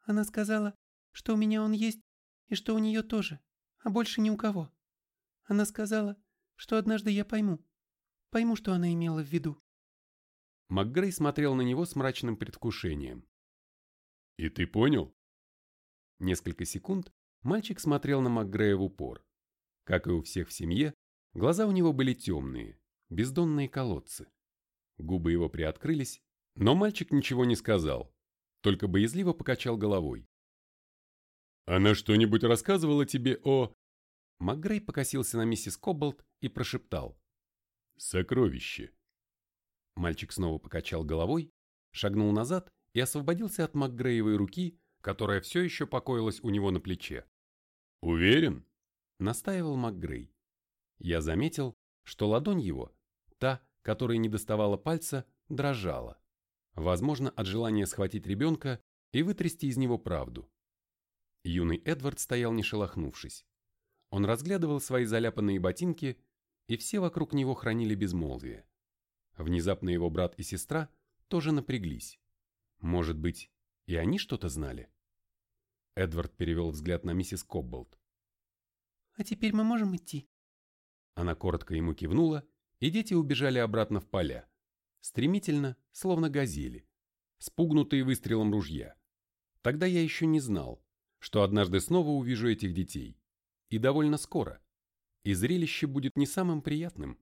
Она сказала, что у меня он есть и что у нее тоже, а больше ни у кого. Она сказала, что однажды я пойму, пойму, что она имела в виду. МакГрей смотрел на него с мрачным предвкушением. «И ты понял?» Несколько секунд мальчик смотрел на МакГрея в упор. Как и у всех в семье, глаза у него были темные, бездонные колодцы. Губы его приоткрылись, но мальчик ничего не сказал, только боязливо покачал головой. «Она что-нибудь рассказывала тебе о...» МакГрей покосился на миссис Кобболт и прошептал. «Сокровище». Мальчик снова покачал головой, шагнул назад и освободился от МакГреевой руки, которая все еще покоилась у него на плече. «Уверен?» – настаивал МакГрей. Я заметил, что ладонь его, та, которой не доставала пальца, дрожала. Возможно, от желания схватить ребенка и вытрясти из него правду. Юный Эдвард стоял не шелохнувшись. Он разглядывал свои заляпанные ботинки, и все вокруг него хранили безмолвие. Внезапно его брат и сестра тоже напряглись. Может быть, и они что-то знали? Эдвард перевел взгляд на миссис Кобболт. «А теперь мы можем идти?» Она коротко ему кивнула, и дети убежали обратно в поля. Стремительно, словно газели, спугнутые выстрелом ружья. Тогда я еще не знал, что однажды снова увижу этих детей. И довольно скоро. И зрелище будет не самым приятным.